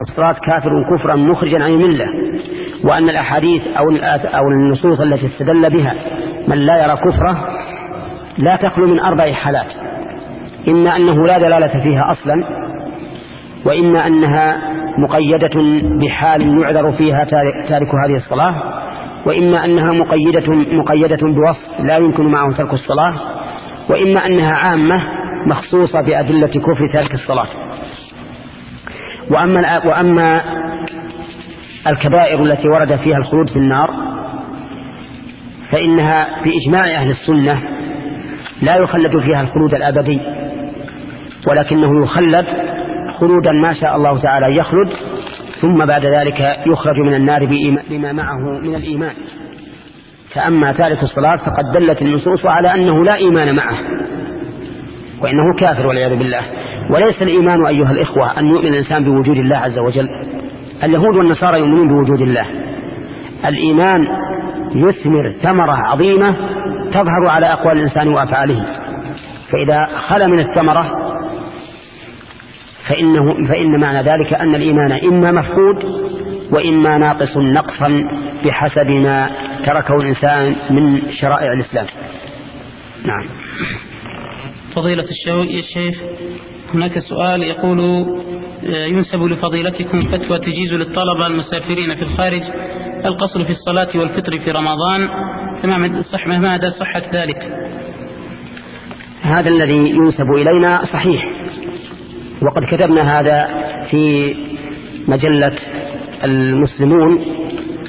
الصلاة كافر كفرا مخرجا عن الملة وأن الأحاديث أو أو النصوص التي استدل بها من لا يرى كفره لا تخلو من أربع حالات إما أنه لا دلالة فيها أصلا وإما أنها مقيدة بحال يعذر فيها تارك هذه الصلاة وإما أنها مقيدة, مقيدة بوصف لا يمكن معه ترك الصلاة وإما أنها عامة مخصوصة بأدلة كفر تارك الصلاة. وأما, وأما الكبائر التي ورد فيها الخلود في النار فإنها بإجماع أهل السنة لا يخلد فيها الخلود الأبدي ولكنه يخلد خلودا ما شاء الله تعالى يخلد ثم بعد ذلك يخرج من النار بما معه من الإيمان. فأما تارك الصلاة فقد دلت النصوص على أنه لا إيمان معه وإنه كافر والعياذ بالله. وليس الإيمان أيها الإخوة أن يؤمن الإنسان بوجود الله عز وجل. اليهود والنصارى يؤمنون بوجود الله. الإيمان يثمر ثمرة عظيمة تظهر على أقوال الإنسان وأفعاله. فإذا خلى من الثمرة فإنه فإن معنى ذلك أن الإيمان إما مفقود وإما ناقص نقصا بحسب ما تركه الإنسان من شرائع الإسلام. نعم. فضيلة الشيخ هناك سؤال يقول آه، ينسب لفضيلتكم فتوى تجيز للطلبة المسافرين في الخارج القصر في الصلاة والفطر في رمضان. فما صح مدى صحة ذلك. هذا الذي ينسب إلينا صحيح وقد كتبنا هذا في مجلة المسلمون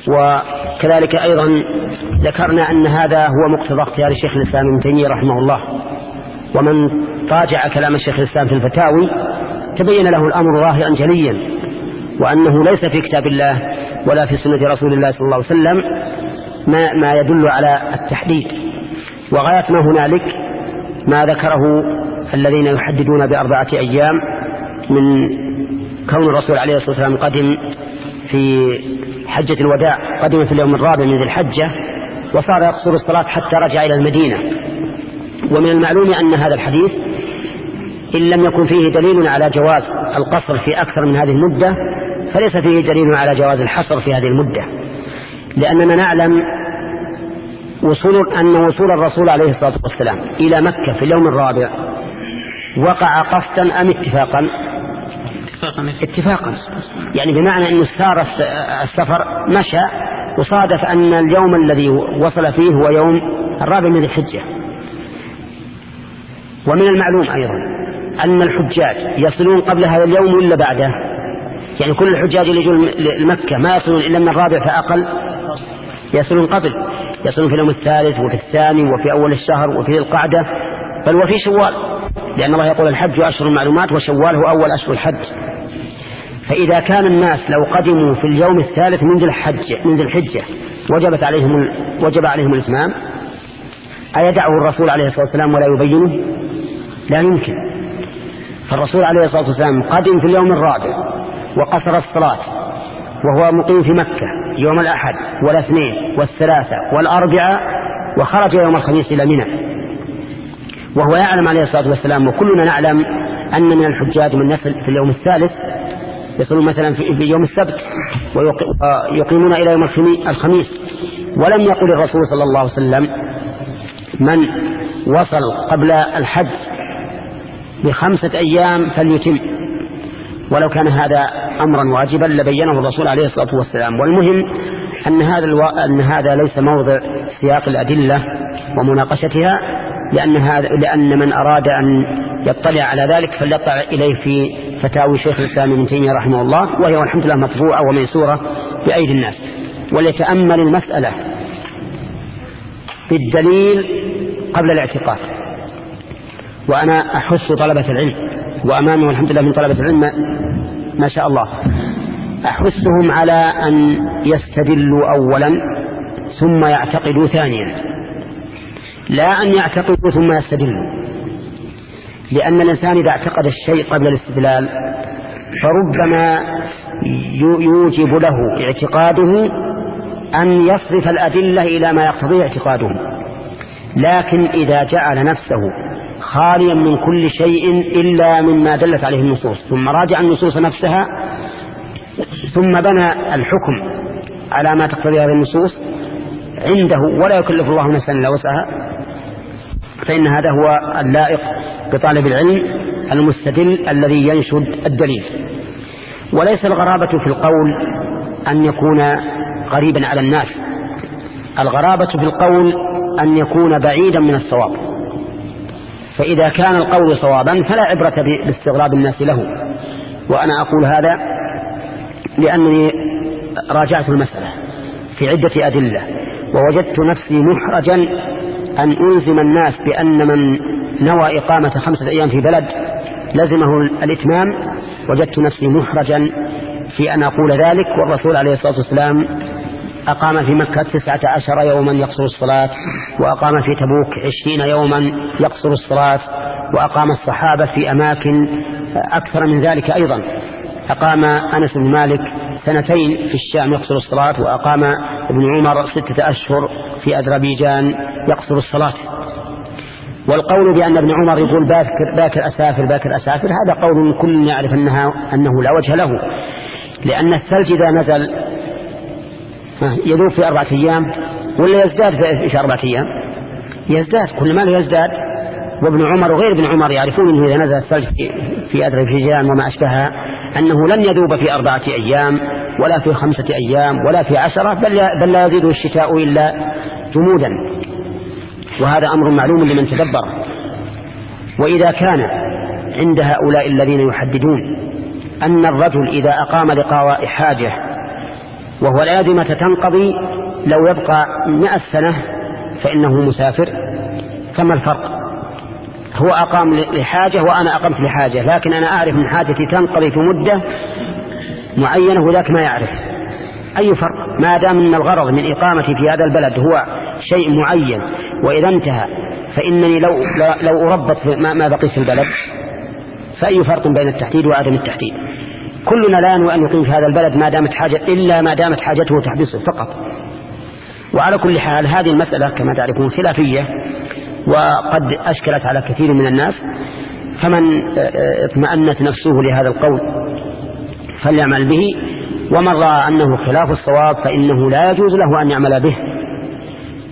وكذلك أيضا ذكرنا أن هذا هو مقتضى اختيار الشيخ الإسلام ابن تيمية رحمه الله. ومن راجع كلام الشيخ الإسلام في الفتاوي تبين له الأمر ظاهرا جليا وأنه ليس في كتاب الله ولا في سنة رسول الله صلى الله عليه وسلم ما, ما يدل على التحديد. وغاية ما هنالك ما ذكره الذين يحددون بأربعة أيام من كون الرسول عليه الصلاة والسلام قدم في حجة الوداع قدم في اليوم الرابع من ذي الحجة وصار يقصر الصلاة حتى رجع إلى المدينة. ومن المعلوم أن هذا الحديث إن لم يكن فيه دليل على جواز القصر في أكثر من هذه المدة فليس فيه دليل على جواز الحصر في هذه المدة. لأننا نعلم وصول أن وصول الرسول عليه الصلاة والسلام إلى مكة في اليوم الرابع وقع قصدا أم اتفاقا؟ اتفاقا اتفاقا. يعني بمعنى أنه سار السفر مشى وصادف أن اليوم الذي وصل فيه هو يوم الرابع من الحجة. ومن المعلوم أيضا أن الحجاج يصلون قبل هذا اليوم ولا بعده؟ يعني كل الحجاج اللي يجون لمكة ما يصلون إلا من الرابع فأقل؟ يصلون قبل. يصلون في اليوم الثالث وفي الثاني وفي أول الشهر وفي القعدة. بل وفي شوال لأن الله يقول الحج أشهر المعلومات وشوال هو أول أشهر الحج. فإذا كان الناس لو قدموا في اليوم الثالث من ذي الحج من ذي الحجة وجبت عليهم وجب عليهم الإتمام أيدعه الرسول عليه الصلاة والسلام ولا يبينه؟ لا يمكن. فالرسول عليه الصلاة والسلام قدم في اليوم الرابع وقصر الصلاة وهو مقيم في مكة يوم الأحد والاثنين والثلاثة والأربعة وخرج يوم الخميس إلى منى. وهو يعلم عليه الصلاة والسلام وكلنا نعلم أن من الحجاج من يصل في اليوم الثالث يصلون مثلا في يوم السبت ويقيمون إلى يوم الخميس. ولم يقل الرسول صلى الله عليه وسلم من وصل قبل الحج بخمسة أيام فليتم. ولو كان هذا أمرا واجبا لبينه الرسول عليه الصلاة والسلام. والمهم أن هذا, ألو... أن هذا ليس موضع سياق الأدلة ومناقشتها لأن, هذا... لأن من أراد أن يطلع على ذلك فليطلع إليه في فتاوي شيخ الإسلام ابن تيمية رحمه الله وهي والحمد لله مطبوعة وميسورة بأيدي الناس. وليتأمل المسألة بالدليل قبل الاعتقاد. وأنا أحث طلبة العلم وأمامي والحمد لله من طلبة العلم ما شاء الله. أحثهم على أن يستدلوا أولا ثم يعتقدوا ثانيا. لا أن يعتقدوا ثم يستدلوا. لأن الإنسان إذا اعتقد الشيء قبل الاستدلال فربما يوجب له اعتقاده أن يصرف الأدلة إلى ما يقتضيه اعتقاده. لكن إذا جعل نفسه خاليا من كل شيء إلا مما دلت عليه النصوص. ثم راجع النصوص نفسها ثم بنى الحكم على ما تقتضي هذه النصوص عنده ولا يكلف الله نفسا إلا وسعها. فإن هذا هو اللائق بطالب العلم المستدل الذي ينشد الدليل. وليس الغرابة في القول أن يكون غريبا على الناس. الغرابة في القول أن يكون بعيدا من الصواب. فإذا كان القول صوابا فلا عبرة باستغراب الناس له. وأنا أقول هذا لأنني راجعت المسألة في عدة أدلة ووجدت نفسي محرجا أن ألزم الناس بأن من نوى إقامة خمسة أيام في بلد لزمه الإتمام وجدت نفسي محرجا في أن أقول ذلك والرسول عليه الصلاة والسلام أقام في مكة تسعة عشر يوما يقصر الصلاة وأقام في تبوك عشرين يوما يقصر الصلاة وأقام الصحابة في أماكن أكثر من ذلك أيضا. أقام أنس بن مالك سنتين في الشام يقصر الصلاة وأقام ابن عمر ستة أشهر في أذربيجان يقصر الصلاة. والقول بأن ابن عمر يقول باكر, باكر أسافر باكر أسافر هذا قول كل يعرف أنها أنه لا وجه له لأن الثلج إذا نزل يذوب في أربعة أيام ولا يزداد في أربعة أيام؟ يزداد كل ما يزداد. وابن عمر وغير ابن عمر يعرفون أنه إذا نزل الثلج في أذربيجان وما أشبهها أنه لن يذوب في أربعة أيام ولا في خمسة أيام ولا في عشرة بل, بل لا يزيد الشتاء إلا جمودا. وهذا أمر معلوم لمن تدبر. وإذا كان عند هؤلاء الذين يحددون أن الرجل إذا أقام لقضاء حاجة وهو الآدمة تنقضي لو يبقى مئة سنة فإنه مسافر. فما الفرق؟ هو أقام لحاجة وأنا أقمت لحاجة لكن أنا أعرف من حاجتي تنقضي في مدة معينة وذاك ما يعرف. أي فرق؟ ما دام أن الغرض من إقامتي في هذا البلد هو شيء معين وإذا انتهى فإنني لو, لو أربط ما بقي في البلد فأي فرق بين التحديد وعدم التحديد؟ كلنا لا نوى أن يقيم في هذا البلد ما دامت حاجة إلا ما دامت حاجته تحبسه فقط. وعلى كل حال هذه المسألة كما تعرفون خلافية وقد أشكلت على كثير من الناس. فمن اطمأنت نفسه لهذا القول فليعمل به. ومن رأى أنه خلاف الصواب فإنه لا يجوز له أن يعمل به.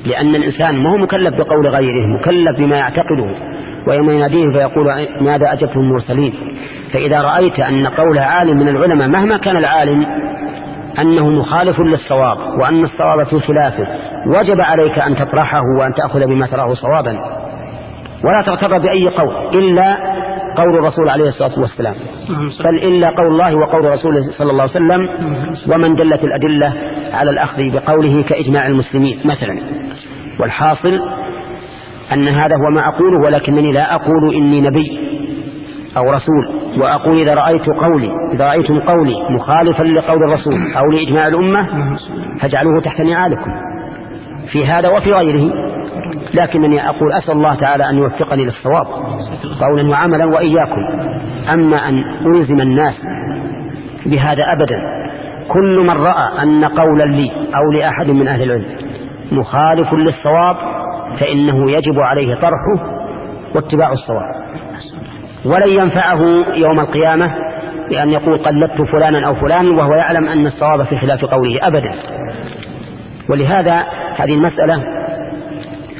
لأن الإنسان ما هو مكلف بقول غيره مكلف بما يعتقده. ويوم يناديه فيقول ماذا أجبتم المرسلين؟ فإذا رأيت أن قول عالم من العلماء مهما كان العالم أنه مخالف للصواب وأن الصواب في خلافه وجب عليك أن تطرحه وأن تأخذ بما تراه صوابا. ولا تغتر بأي قول إلا قول الرسول عليه الصلاة والسلام. بل إلا قول الله وقول رسوله صلى الله عليه وسلم ومن دلت الأدلة على الأخذ بقوله كإجماع المسلمين مثلا. والحاصل أن هذا هو ما أقوله ولكنني لا أقول إني نبي أو رسول وأقول إذا رأيت قولي إذا رأيتم قولي مخالفا لقول الرسول أو لإجماع الأمة فاجعلوه تحت نعالكم. في هذا وفي غيره. لكنني أقول أسأل الله تعالى أن يوفقني للصواب قولا وعملا وإياكم. أما أن ألزم الناس بهذا أبدا كل من رأى أن قولا لي أو لأحد من أهل العلم مخالف للصواب فإنه يجب عليه طرحه واتباع الصواب. ولن ينفعه يوم القيامة بأن يقول قلدت فلانا أو فلان وهو يعلم أن الصواب في خلاف قوله أبدا. ولهذا هذه المسألة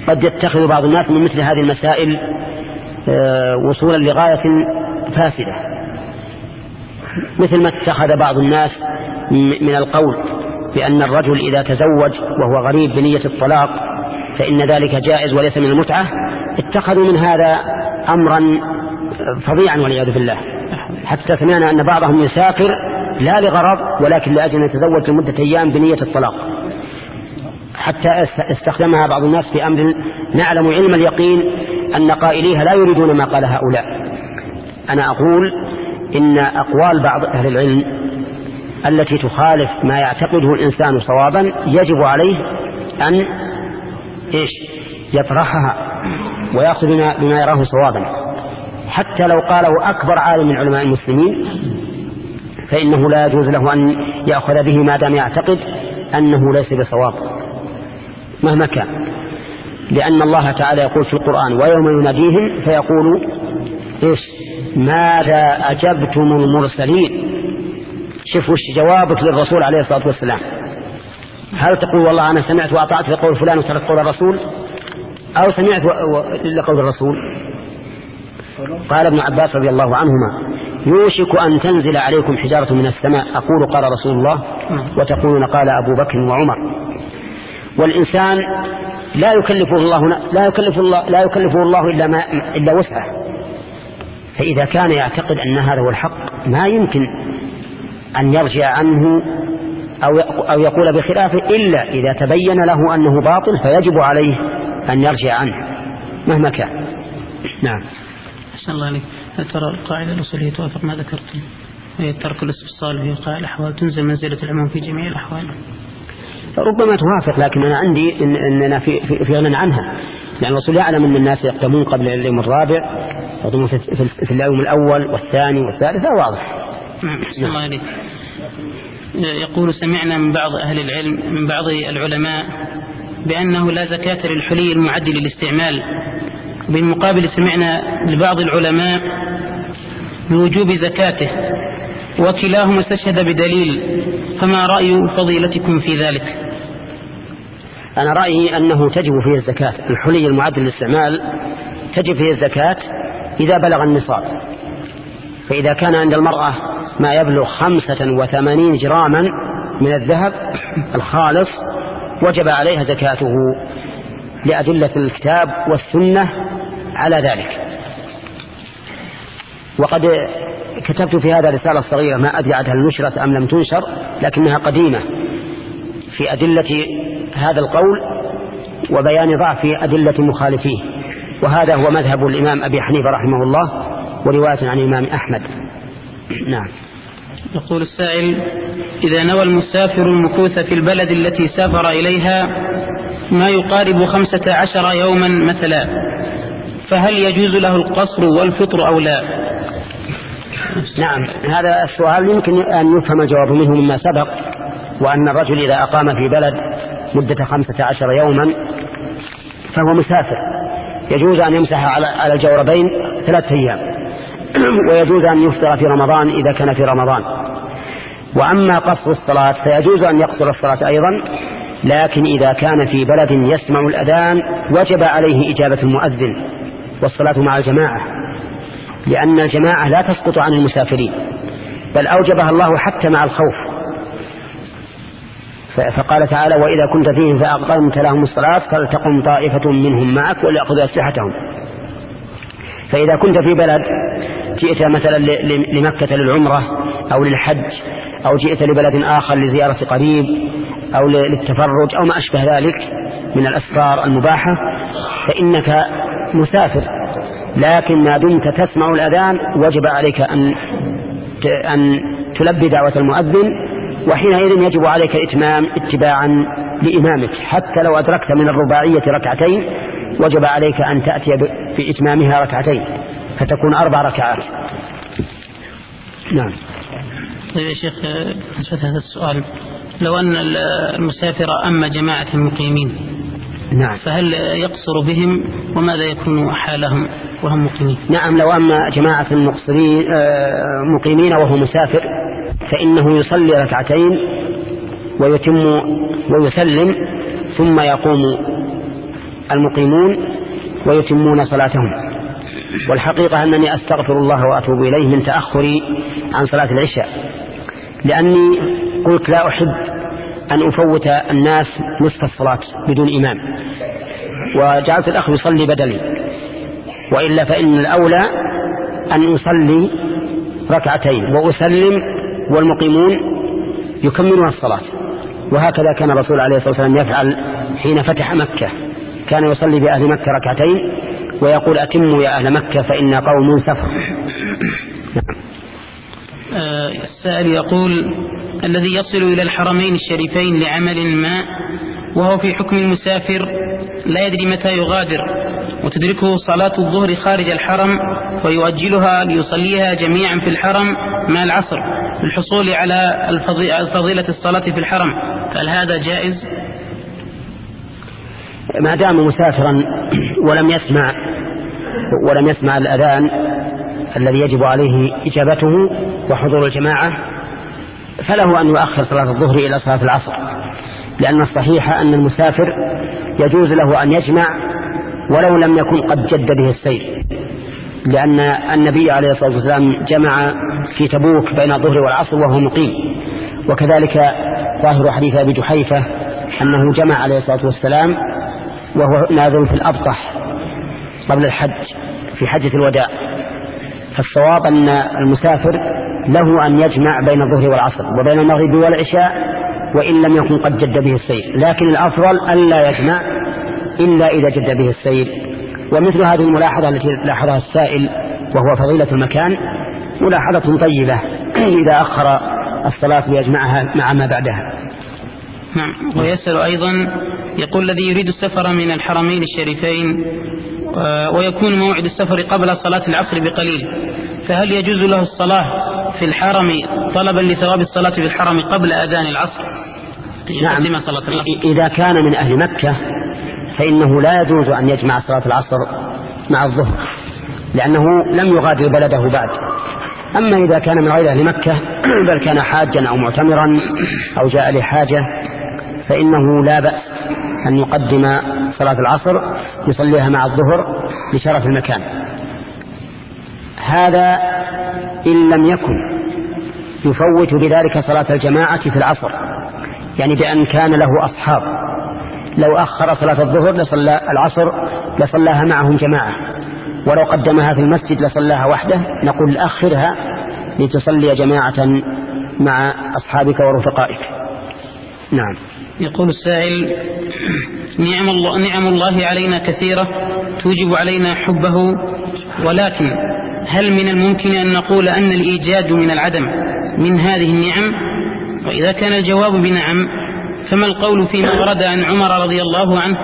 قد يتخذ بعض الناس من مثل هذه المسائل آه، وصولا لغاية فاسدة. مثل ما اتخذ بعض الناس من القول بأن الرجل إذا تزوج وهو غريب بنية الطلاق فإن ذلك جائز وليس من المتعة. اتخذوا من هذا أمرا فظيعا والعياذ بالله. حتى سمعنا أن بعضهم يسافر لا لغرض ولكن لأجل أن يتزوج لمدة أيام بنية الطلاق. حتى استخدمها بعض الناس في أمر نعلم علم اليقين أن قائليها لا يريدون ما قال هؤلاء. أنا أقول إن أقوال بعض أهل العلم التي تخالف ما يعتقده الإنسان صوابا يجب عليه أن إيش؟ يطرحها ويأخذ بما يراه صوابا. حتى لو قاله أكبر عالم من علماء المسلمين فإنه لا يجوز له أن يأخذ به ما دام يعتقد أنه ليس بصواب. مهما كان. لأن الله تعالى يقول في القرآن ويوم يناديهم فيقول إيش؟ ماذا أجبتم المرسلين؟ شوف وش جوابك للرسول عليه الصلاة والسلام. هل تقول والله أنا سمعت وأطعت لقول فلان وترك قول الرسول؟ أو سمعت لقول الرسول؟ قال ابن عباس رضي الله عنهما يوشك أن تنزل عليكم حجارة من السماء أقول قال رسول الله وتقولون قال أبو بكر وعمر. والإنسان لا يكلفه الله لا يكلف الله لا يكلفه الله إلا ما إلا وسعه. فإذا كان يعتقد أن هذا هو الحق ما يمكن أن يرجع عنه أو أو يقول بخلافه إلا إذا تبين له أنه باطل فيجب عليه أن يرجع عنه مهما كان. نعم. أحسن الله عليك. ترى القاعدة الأصولية توافق ما ذكرتم؟ هي ترك الاستفصال في وقائع الأحوال تنزل منزلة العموم في جميع الأحوال. ربما توافق لكن أنا عندي إن أننا في, في, في غنى عنها. يعني الرسول يعلم أن الناس يقدمون قبل اليوم الرابع يقدمون في, في اليوم الأول والثاني والثالث هذا واضح. نعم الله عليك. يقول سمعنا من بعض أهل العلم من بعض العلماء بأنه لا زكاة للحلي المعد للاستعمال. بالمقابل سمعنا لبعض العلماء بوجوب زكاته وكلاهما استشهد بدليل فما رأي فضيلتكم في ذلك؟ أنا رأيي أنه تجب فيه الزكاة الحلي المعد للاستعمال تجب فيه الزكاة إذا بلغ النصاب. فإذا كان عند المرأة ما يبلغ خمسة وثمانين جراما من الذهب الخالص وجب عليها زكاته لأدلة الكتاب والسنة على ذلك. وقد كتبت في هذا رسالة صغيرة ما أدري عنها نشرت أم لم تنشر لكنها قديمة في أدلة هذا القول وبيان ضعف أدلة مخالفيه. وهذا هو مذهب الإمام أبي حنيفة رحمه الله ورواية عن الإمام أحمد. نعم. يقول السائل إذا نوى المسافر المكوث في البلد التي سافر إليها ما يقارب خمسة عشر يوما مثلا فهل يجوز له القصر والفطر أو لا؟ نعم. هذا السؤال يمكن أن يفهم الجواب منه مما سبق وأن الرجل إذا أقام في بلد مدة خمسة عشر يوما فهو مسافر. يجوز أن يمسح على الجوربين ثلاثة أيام. ويجوز أن يفطر في رمضان إذا كان في رمضان. وأما قصر الصلاة فيجوز أن يقصر الصلاة أيضا لكن إذا كان في بلد يسمع الأذان وجب عليه إجابة المؤذن والصلاة مع الجماعة لأن الجماعة لا تسقط عن المسافرين بل أوجبها الله حتى مع الخوف. فقال تعالى وإذا كنت فيهم فأقمت لهم الصلاة فلتقم طائفة منهم معك وليأخذوا أسلحتهم. فإذا كنت في بلد جئت مثلا لمكة للعمرة أو للحج أو جئت لبلد آخر لزيارة قريب أو للتفرج أو ما أشبه ذلك من الأسفار المباحة فإنك مسافر. لكن ما دمت تسمع الأذان وجب عليك أن أن تلبي دعوة المؤذن وحينئذ يجب عليك الإتمام اتباعا لإمامك حتى لو أدركت من الرباعية ركعتين وجب عليك أن تأتي بإتمامها ركعتين فتكون أربع ركعات. نعم. طيب يا شيخ بالنسبة هذا السؤال لو أن المسافر أما جماعة المقيمين نعم. فهل يقصر بهم؟ وماذا يكون حالهم وهم مقيمين؟ نعم لو أما جماعة المقصرين آه، مقيمين وهو مسافر فإنه يصلي ركعتين ويتم ويسلم ثم يقوم المقيمون ويتمون صلاتهم. والحقيقة أنني أستغفر الله وأتوب إليه من تأخري عن صلاة العشاء. لأني قلت لا أحب أن أفوت الناس نصف الصلاة بدون إمام. وجعلت الأخ يصلي بدلي. وإلا فإن الأولى أن أصلي ركعتين. وأسلم والمقيمون يكملون الصلاة. وهكذا كان الرسول عليه الصلاة والسلام يفعل حين فتح مكة. كان يصلي بأهل مكة ركعتين ويقول أتموا يا أهل مكة فإن قوم سفر. آه السائل يقول الذي يصل إلى الحرمين الشريفين لعمل ما وهو في حكم المسافر لا يدري متى يغادر وتدركه صلاة الظهر خارج الحرم ويؤجلها ليصليها جميعا في الحرم مع العصر للحصول على الفضيلة الصلاة في الحرم فهل هذا جائز ما دام مسافرا ولم يسمع ولم يسمع الأذان الذي يجب عليه إجابته وحضور الجماعة فله أن يؤخر صلاة الظهر إلى صلاة العصر لأن الصحيح أن المسافر يجوز له أن يجمع ولو لم يكن قد جد به السير لأن النبي عليه الصلاة والسلام جمع في تبوك بين الظهر والعصر وهو مقيم وكذلك ظاهر حديث أبي جحيفة أنه جمع عليه الصلاة والسلام وهو نازل في الأبطح قبل الحج في حجة الوداع. فالصواب أن المسافر له أن يجمع بين الظهر والعصر وبين المغرب والعشاء وإن لم يكن قد جد به السير لكن الأفضل ألا يجمع إلا إذا جد به السير ومثل هذه الملاحظة التي لاحظها السائل وهو فضيلة المكان ملاحظة طيبة إذا أخر الصلاة ليجمعها مع ما بعدها. نعم. ويسأل أيضا يقول الذي يريد السفر من الحرمين الشريفين آه، ويكون موعد السفر قبل صلاة العصر بقليل فهل يجوز له الصلاة في الحرم طلبا لثواب الصلاة في الحرم قبل أذان العصر؟ نعم. صلاة إذا كان من أهل مكة فإنه لا يجوز أن يجمع صلاة العصر مع الظهر لأنه لم يغادر بلده بعد. أما إذا كان من غير أهل مكة بل كان حاجا أو معتمرا أو جاء لحاجة فإنه لا بأس أن يقدم صلاة العصر يصليها مع الظهر لشرف المكان. هذا إن لم يكن يفوت بذلك صلاة الجماعة في العصر يعني بأن كان له أصحاب. لو أخر صلاة الظهر لصلى العصر لصلاها معهم جماعة. ولو قدمها في المسجد لصلاها وحده نقول أخرها لتصلي جماعة مع أصحابك ورفقائك. نعم. يقول السائل نعم الله, نعم الله علينا كثيرة توجب علينا حبه ولكن هل من الممكن أن نقول أن الإيجاد من العدم من هذه النعم؟ وإذا كان الجواب بنعم فما القول فيما ورد عن عمر رضي الله عنه؟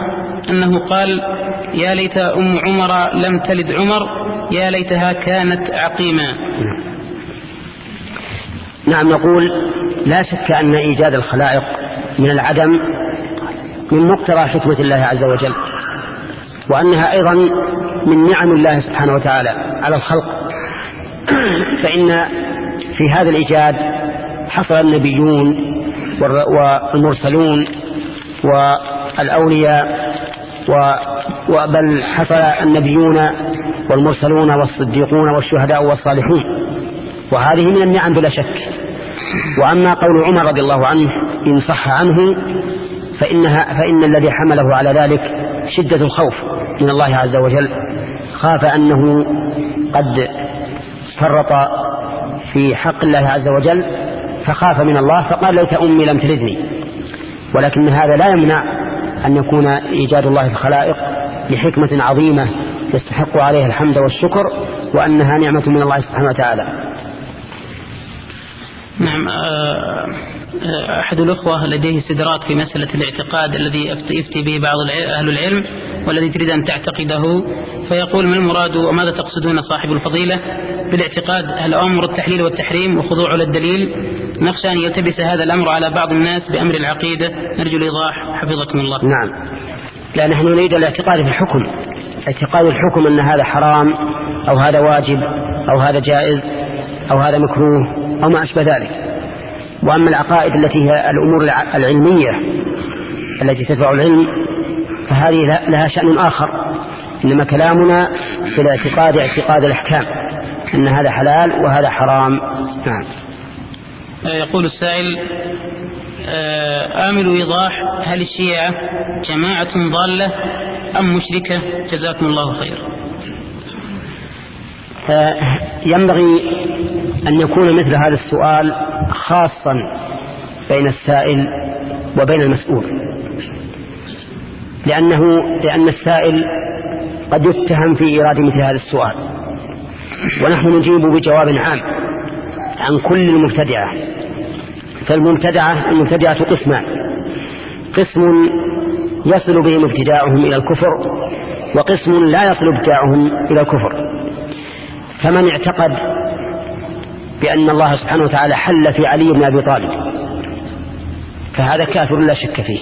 أنه قال يا ليت أم عمر لم تلد عمر يا ليتها كانت عقيما. نعم نقول لا شك أن إيجاد الخلائق من العدم من مقتضى حكمة الله عز وجل وأنها أيضا من نعم الله سبحانه وتعالى على الخلق. فإن في هذا الإيجاد حصل النبيون والمرسلون والأولياء وبل حصل النبيون والمرسلون والصديقون والشهداء والصالحون. وهذه من النعم بلا شك. وأما قول عمر رضي الله عنه إن صح عنه فإنها فإن الذي حمله على ذلك شدة الخوف من الله عز وجل خاف أنه قد فرط في حق الله عز وجل فخاف من الله فقال ليت أمي لم تلدني. ولكن هذا لا يمنع أن يكون إيجاد الله الخلائق لحكمة عظيمة يستحق عليها الحمد والشكر وأنها نعمة من الله سبحانه وتعالى. نعم آه، آه، أحد الأخوة لديه استدراك في مسألة الاعتقاد الذي يفتي به بعض أهل العلم والذي تريد أن تعتقده. فيقول ما المراد وماذا تقصدون صاحب الفضيلة؟ بالاعتقاد هل أمر التحليل والتحريم وخضوع للدليل. نخشى أن يلتبس هذا الأمر على بعض الناس بأمر العقيدة. نرجو الإيضاح. حفظكم الله. نعم. لا نحن نريد الاعتقاد في الحكم. اعتقاد الحكم أن هذا حرام أو هذا واجب أو هذا جائز أو هذا مكروه. أو ما أشبه ذلك. وأما العقائد التي هي الأمور العلمية التي تتبع العلم فهذه لها شأن آخر. إنما كلامنا في الاعتقاد اعتقاد الأحكام. أن هذا حلال وهذا حرام. نعم. يقول السائل آه، آمل إيضاح هل الشيعة جماعة ضالة أم مشركة؟ جزاكم الله خير. آه، ينبغي أن يكون مثل هذا السؤال خاصا بين السائل وبين المسؤول. لأنه لأن السائل قد يتهم في إيراد مثل هذا السؤال. ونحن نجيب بجواب عام عن كل المبتدعة. فالمبتدعة المبتدعة قسمان. قسم يصل بهم ابتداعهم إلى الكفر وقسم لا يصل ابتداعهم إلى الكفر. فمن اعتقد بأن الله سبحانه وتعالى حل في علي بن أبي طالب فهذا كافر لا شك فيه.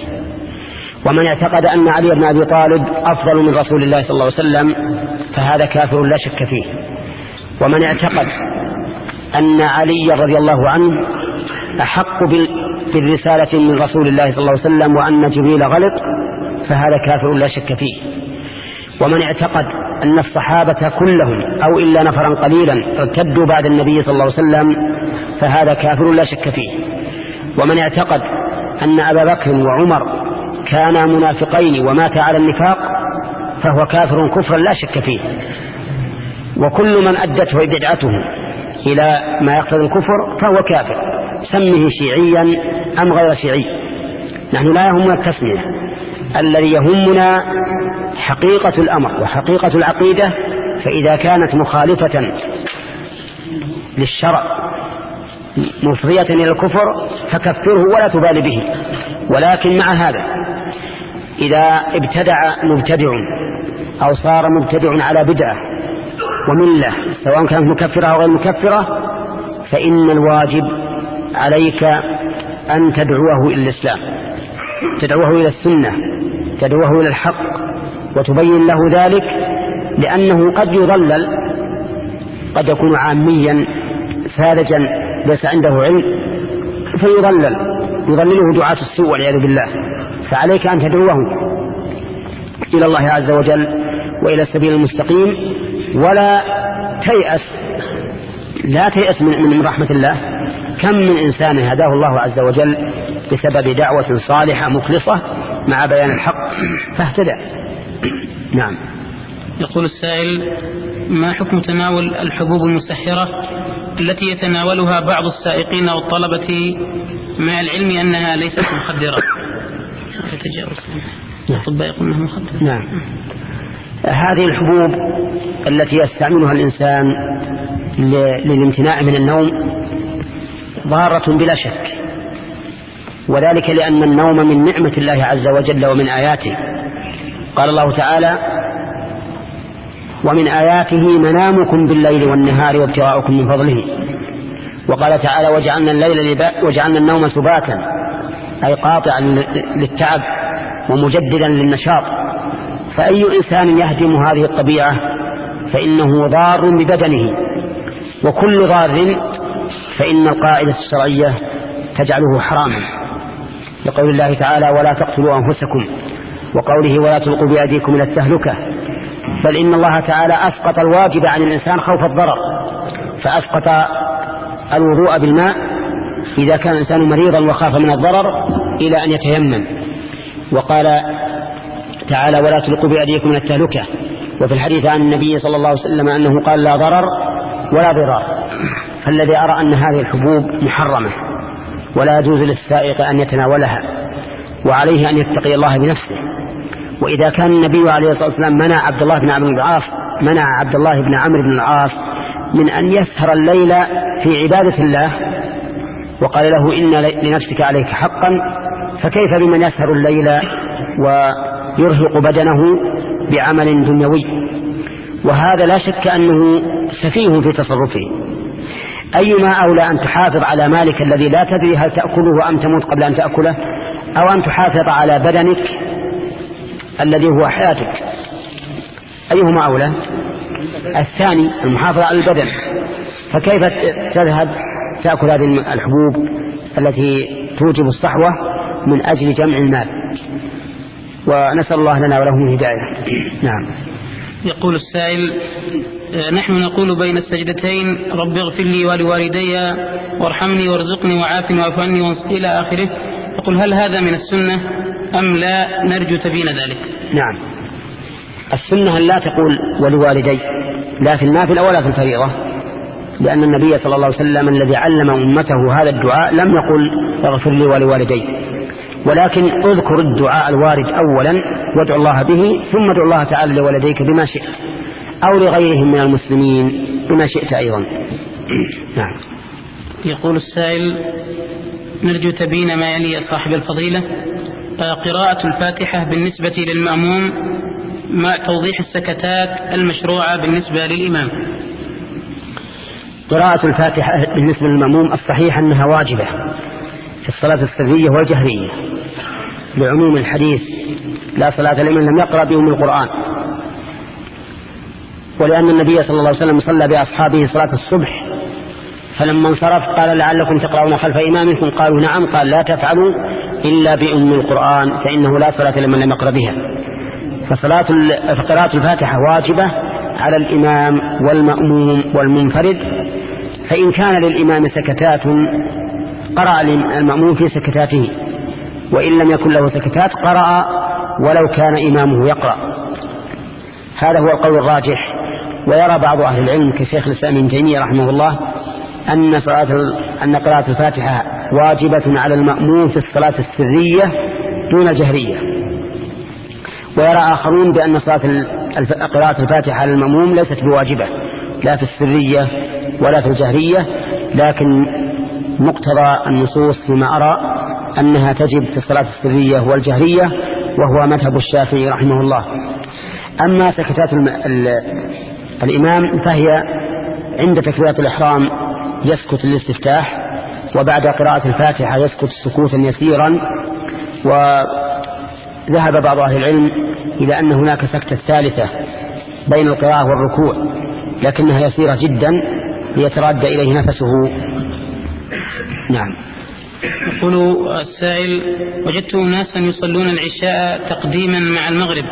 ومن اعتقد أن علي بن أبي طالب أفضل من رسول الله صلى الله عليه وسلم فهذا كافر لا شك فيه. ومن اعتقد أن علي رضي الله عنه أحق بالرسالة من رسول الله صلى الله عليه وسلم وأن جبريل غلط فهذا كافر لا شك فيه. ومن اعتقد أن الصحابة كلهم أو إلا نفرا قليلا ارتدوا بعد النبي صلى الله عليه وسلم فهذا كافر لا شك فيه. ومن اعتقد أن أبا بكر وعمر كانا منافقين ومات على النفاق فهو كافر كفرا لا شك فيه. وكل من أدته بدعته إلى ما يقتضي الكفر فهو كافر. سمه شيعيا أم غير شيعي؟ نحن لا يهمنا التسمية. الذي يهمنا حقيقة الأمر وحقيقة العقيدة فإذا كانت مخالفة للشرع مفضية إلى الكفر فكفره ولا تبال به. ولكن مع هذا إذا ابتدع مبتدع أو صار مبتدع على بدعة وملة سواء كانت مكفرة أو غير مكفرة فإن الواجب عليك أن تدعوه إلى الإسلام. تدعوه إلى السنة تدعوه إلى الحق وتبين له ذلك لأنه قد يضلل قد يكون عاميا ساذجا ليس عنده علم فيضلل يضلله دعاة السوء والعياذ بالله. فعليك أن تدعوه إلى الله عز وجل وإلى السبيل المستقيم ولا تيأس لا تيأس من, من رحمة الله. كم من إنسان هداه الله عز وجل بسبب دعوة صالحة مخلصة مع بيان الحق. فاهتدى. نعم. يقول السائل ما حكم تناول الحبوب المسحرة التي يتناولها بعض السائقين والطلبة مع العلم أنها ليست مخدرة؟ تتجاوز الأطباء يقولون أنها مخدرة. نعم. هذه الحبوب التي يستعملها الإنسان للامتناع من النوم ضارة بلا شك. وذلك لأن النوم من نعمة الله عز وجل ومن آياته. قال الله تعالى ومن آياته منامكم بالليل والنهار وابتغاؤكم من فضله. وقال تعالى وجعلنا الليل لبا وجعلنا النوم سباتا أي قاطعا للتعب ومجددا للنشاط. فأي إنسان يهدم هذه الطبيعة فإنه ضار ببدنه وكل ضار فإن القاعدة الشرعية تجعله حراما. لقول الله تعالى ولا تقتلوا أنفسكم وقوله ولا تلقوا بأيديكم إلى التهلكة بل إن الله تعالى أسقط الواجب عن الإنسان خوف الضرر فأسقط الوضوء بالماء إذا كان الإنسان مريضا وخاف من الضرر إلى أن يتيمم. وقال تعالى ولا تلقوا بأيديكم من التهلكة. وفي الحديث عن النبي صلى الله عليه وسلم أنه قال لا ضرر ولا ضرار. فالذي أرى أن هذه الحبوب محرمة. ولا يجوز للسائق أن يتناولها وعليه أن يتقي الله بنفسه. وإذا كان النبي عليه الصلاة والسلام منع عبد الله بن عمرو بن العاص منع عبد الله بن عمرو بن العاص من أن يسهر الليل في عبادة الله وقال له إن لنفسك عليك حقا فكيف بمن يسهر الليل ويرهق بدنه بعمل دنيوي؟ وهذا لا شك أنه سفيه في تصرفه. أيما أولى أن تحافظ على مالك الذي لا تدري هل تأكله أم تموت قبل أن تأكله أو أن تحافظ على بدنك الذي هو حياتك. أيهما أولى؟ الثاني المحافظة على البدن. فكيف تذهب تأكل هذه الحبوب التي توجب الصحوة من أجل جمع المال؟ ونسأل الله لنا ولهم الهداية. نعم. يقول السائل نحن نقول بين السجدتين رب اغفر لي ولوالدي وارحمني وارزقني وعافني واعف عني إلى آخره. يقول هل هذا من السنة أم لا؟ نرجو تبين ذلك. نعم. السنة أن لا تقول ولوالدي لا في النافلة ولا في الفريضة لأن النبي صلى الله عليه وسلم الذي علم أمته هذا الدعاء لم يقل اغفر لي ولوالدي. ولكن اذكر الدعاء الوارد أولا وادعو الله به ثم ادعو الله تعالى لولديك بما شئت أو لغيرهم من المسلمين بما شئت أيضا. نعم. يقول السائل نرجو تبين ما يلي صاحب الفضيلة. قراءة الفاتحة بالنسبة للمأموم مع توضيح السكتات المشروعة بالنسبة للإمام. قراءة الفاتحة بالنسبة للمأموم الصحيح أنها واجبة. الصلاة السرية والجهرية. لعموم الحديث لا صلاة لمن لم يقرأ بأم القرآن. ولأن النبي صلى الله عليه وسلم صلى بأصحابه صلاة الصبح فلما انصرف قال لعلكم تقرؤون خلف إمامكم؟ قالوا نعم. قال لا تفعلوا إلا بأم القرآن فإنه لا صلاة لمن لم يقرأ بها. فصلاة فقراءة الفاتحة واجبة على الإمام والمأموم والمنفرد فإن كان للإمام سكتات قرأ المأموم في سكتاته. وإن لم يكن له سكتات قرأ ولو كان إمامه يقرأ. هذا هو القول الراجح. ويرى بعض أهل العلم كشيخ الإسلام ابن تيمية رحمه الله أن صلاة أن قراءة الفاتحة واجبة على المأموم في الصلاة السرية دون الجهرية. ويرى آخرون بأن صلاة قراءة الفاتحة على المأموم ليست بواجبة لا في السرية ولا في الجهرية لكن مقتضى النصوص فيما أرى أنها تجب في الصلاة السرية والجهرية وهو مذهب الشافعي رحمه الله. أما سكتات الإمام فهي عند تكبيرة الإحرام يسكت للاستفتاح وبعد قراءة الفاتحة يسكت سكوتا يسيرا وذهب بعض أهل العلم إلى أن هناك سكتة ثالثة بين القراءة والركوع لكنها يسيرة جدا ليتردى إليه نفسه نعم. يقول السائل وجدت ناسا يصلون العشاء تقديما مع المغرب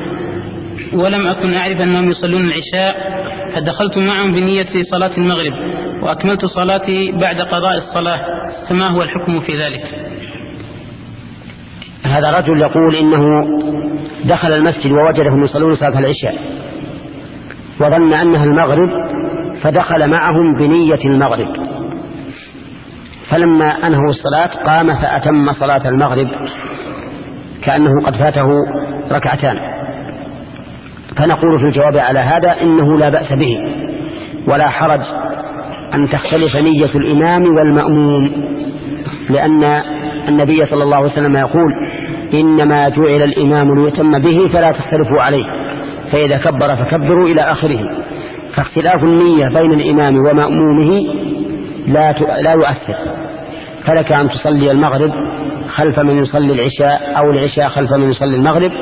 ولم أكن أعرف أنهم يصلون العشاء فدخلت معهم بنية صلاة المغرب وأكملت صلاتي بعد قضاء الصلاة فما هو الحكم في ذلك؟ هذا رجل يقول إنه دخل المسجد ووجدهم يصلون صلاة العشاء وظن أنها المغرب فدخل معهم بنية المغرب. فلما أنهوا الصلاة قام فأتم صلاة المغرب كأنه قد فاته ركعتان. فنقول في الجواب على هذا إنه لا بأس به ولا حرج أن تختلف نية الإمام والمأموم لأن النبي صلى الله عليه وسلم يقول إنما جعل الإمام ليتم به فلا تختلفوا عليه فإذا كبر فكبروا إلى آخره. فاختلاف النية بين الإمام ومأمومه لا لا يؤثر. فلك أن تصلي المغرب خلف من يصلي العشاء أو العشاء خلف من يصلي المغرب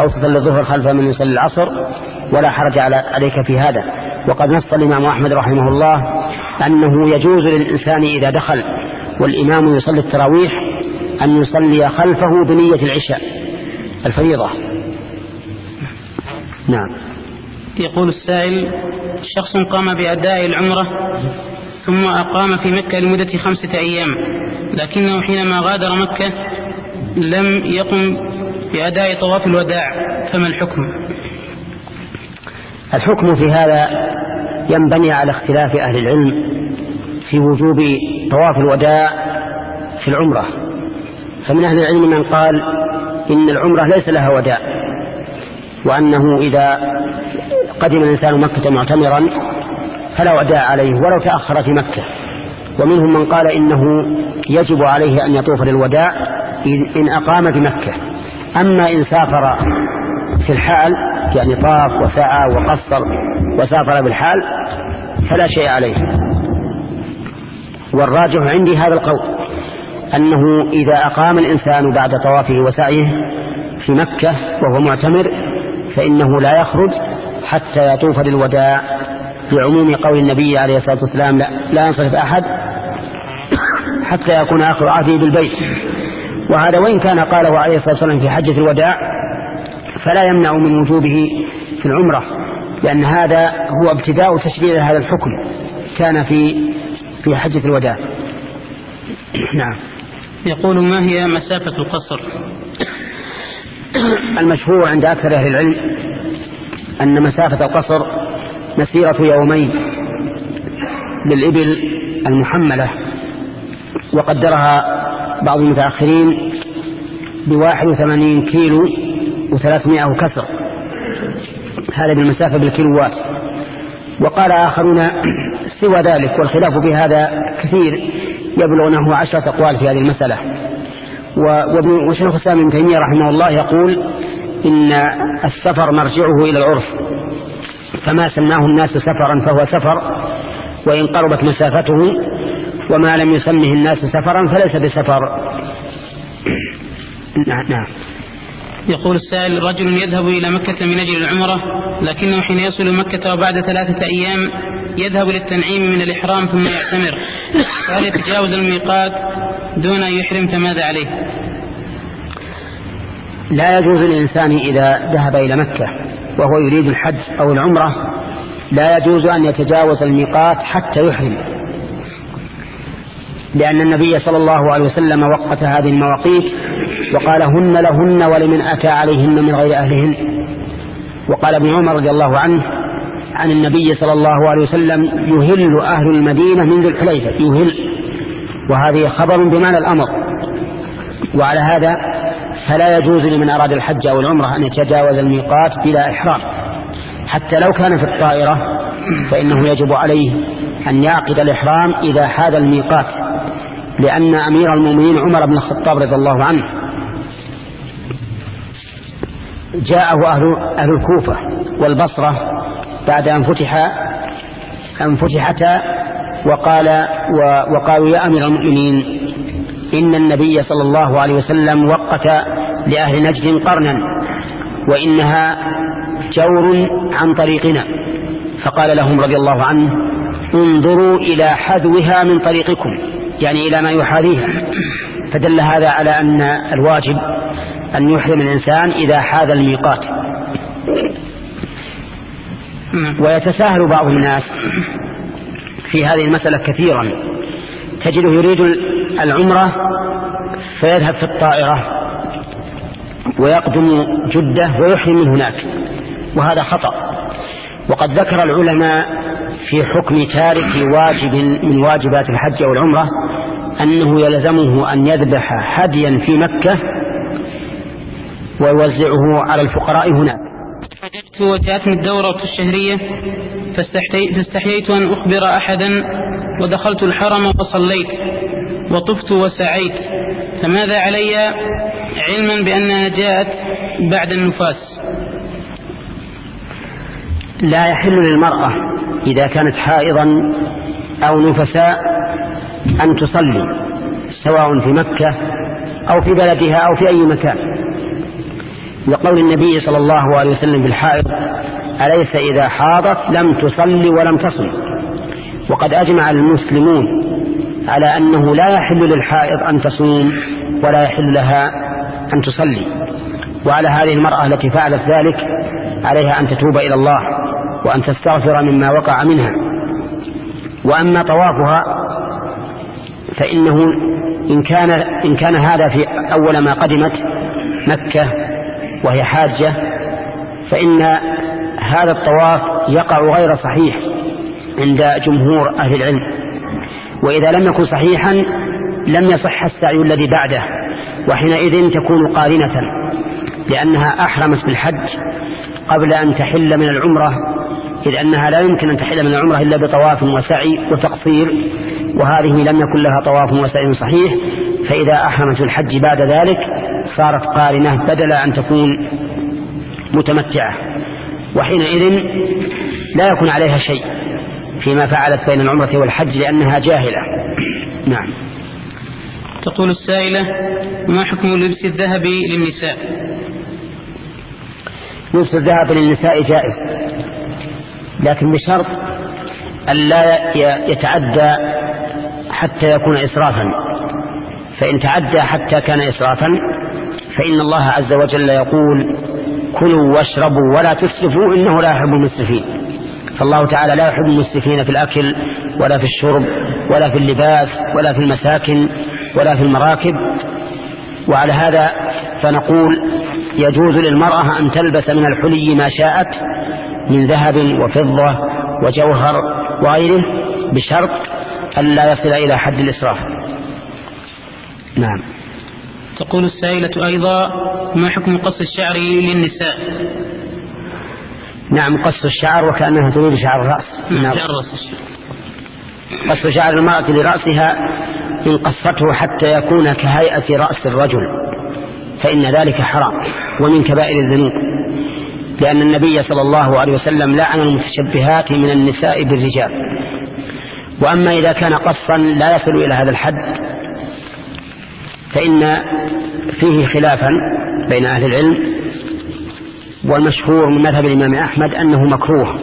أو تصلي الظهر خلف من يصلي العصر ولا حرج عليك في هذا. وقد نص الإمام أحمد رحمه الله أنه يجوز للإنسان إذا دخل والإمام يصلي التراويح أن يصلي خلفه بنية العشاء الفريضة. نعم. يقول السائل شخص قام بأداء العمرة ثم أقام في مكة لمدة خمسة أيام. لكنه حينما غادر مكة لم يقم بأداء طواف الوداع. فما الحكم؟ الحكم في هذا ينبني على اختلاف أهل العلم في وجوب طواف الوداع في العمرة. فمن أهل العلم من قال إن العمرة ليس لها وداع وأنه إذا قدم الإنسان مكة معتمرا فلا وداع عليه ولو تأخر في مكة. ومنهم من قال إنه يجب عليه أن يطوف للوداع إن أقام بمكة أما إن سافر في الحال يعني طاف وسعى وقصر وسافر بالحال فلا شيء عليه. والراجح عندي هذا القول أنه إذا أقام الإنسان بعد طوافه وسعيه في مكة وهو معتمر فإنه لا يخرج حتى يطوف للوداع بعموم قول النبي عليه الصلاة والسلام لا, لا ينصرف أحد حتى يكون آخر عهده بالبيت. وهذا وإن كان قاله عليه الصلاة والسلام في حجة الوداع فلا يمنع من وجوبه في العمرة لأن هذا هو ابتداء تشريع هذا الحكم كان في في حجة الوداع. نعم. يقول ما هي مسافة القصر؟ المشهور عند أكثر أهل العلم أن مسافة القصر مسيرة يومين للإبل المحملة وقدرها بعض المتأخرين بواحد وثمانين كيلو وثلاثمائة كسر هذا بالمسافة بالكيلوات. وقال آخرون سوى ذلك والخلاف في هذا كثير يبلغ أنه عشرة أقوال في هذه المسألة. وشيخ الإسلام ابن تيمية رحمه الله يقول إن السفر مرجعه إلى العرف. فما سماه الناس سفرا فهو سفر وإن قربت مسافته وما لم يسمه الناس سفرا فليس بسفر. نعم نعم. يقول السائل رجل يذهب إلى مكة من أجل العمرة لكنه حين يصل مكة وبعد ثلاثة أيام يذهب للتنعيم من الإحرام ثم يعتمر. وهل يتجاوز الميقات دون أن يحرم فماذا عليه؟ لا يجوز للإنسان إذا ذهب إلى مكة. وهو يريد الحج أو العمرة لا يجوز أن يتجاوز الميقات حتى يحرم. لأن النبي صلى الله عليه وسلم وقت هذه المواقيت وقال هن لهن ولمن أتى عليهن من غير أهلهن. وقال ابن عمر رضي الله عنه عن النبي صلى الله عليه وسلم يهل أهل المدينة من ذو الحليفة. يهل. وهذه خبر بمعنى الأمر. وعلى هذا فلا يجوز لمن أراد الحج أو العمرة أن يتجاوز الميقات بلا إحرام. حتى لو كان في الطائرة فإنه يجب عليه أن يعقد الإحرام إذا حاد الميقات لأن أمير المؤمنين عمر بن الخطاب رضي الله عنه جاءه أهل, أهل الكوفة والبصرة بعد أن فتح أن فتحتا وقال وقالوا يا أمير المؤمنين إن النبي صلى الله عليه وسلم وقت لأهل نجد قرنا وإنها جور عن طريقنا. فقال لهم رضي الله عنه انظروا إلى حذوها من طريقكم يعني إلى ما يحاذيها. فدل هذا على أن الواجب أن يحرم الإنسان إذا حاذ الميقات. ويتساهل بعض الناس في هذه المسألة كثيرا. تجده يريد العمرة فيذهب في الطائرة ويقدم جدة ويحرم من هناك وهذا خطأ. وقد ذكر العلماء في حكم تارك واجب من واجبات الحج أو العمرة أنه يلزمه أن يذبح هديا في مكة ويوزعه على الفقراء هناك. حججت وجاءتني الدورة الشهرية فاستحييت أن أخبر أحدا ودخلت الحرم وصليت. وطفت وسعيت فماذا علي؟ علما بأنها جاءت بعد النفاس. لا يحل للمرأة إذا كانت حائضا أو نفساء أن تصلي سواء في مكة أو في بلدها أو في أي مكان. لقول النبي صلى الله عليه وسلم في الحائض أليس إذا حاضت لم تصلي ولم تصل وقد أجمع المسلمون على أنه لا يحل للحائض أن تصوم ولا يحل لها أن تصلي. وعلى هذه المرأة التي فعلت ذلك عليها أن تتوب إلى الله وأن تستغفر مما وقع منها. وأما طوافها فإنه إن كان, إن كان هذا في أول ما قدمت مكة وهي حاجة فإن هذا الطواف يقع غير صحيح عند جمهور أهل العلم. وإذا لم يكن صحيحا لم يصح السعي الذي بعده وحينئذ تكون قارنة لأنها أحرمت بالحج قبل أن تحل من العمرة إذ أنها لا يمكن أن تحل من العمرة إلا بطواف وسعي وتقصير وهذه لم يكن لها طواف وسعي صحيح فإذا أحرمت الحج بعد ذلك صارت قارنة بدل أن تكون متمتعة وحينئذ لا يكون عليها شيء. فيما فعلت بين العمرة والحج لأنها جاهلة. نعم. تقول السائلة ما حكم لبس الذهب للنساء؟ لبس الذهب للنساء جائز لكن بشرط أن لا يتعدى حتى يكون إسرافا. فإن تعدى حتى كان إسرافا فإن الله عز وجل يقول كلوا واشربوا ولا تسرفوا إنه لا يحب المسرفين. فالله تعالى لا يحب المسرفين في الأكل ولا في الشرب ولا في اللباس ولا في المساكن ولا في المراكب. وعلى هذا فنقول يجوز للمرأة أن تلبس من الحلي ما شاءت من ذهب وفضة وجوهر وغيره بشرط أن لا يصل إلى حد الإسراف. نعم. تقول السائلة أيضا ما حكم قص الشعر للنساء؟ نعم قص الشعر وكأنها تريد شعر الرأس. نعم. شعر الرأس قص شعر المرأة لرأسها إن قصته حتى يكون كهيئة رأس الرجل فإن ذلك حرام ومن كبائر الذنوب. لأن النبي صلى الله عليه وسلم لعن المتشبهات من النساء بالرجال. وأما إذا كان قصا لا يصل إلى هذا الحد فإن فيه خلافا بين أهل العلم والمشهور من مذهب الإمام أحمد أنه مكروه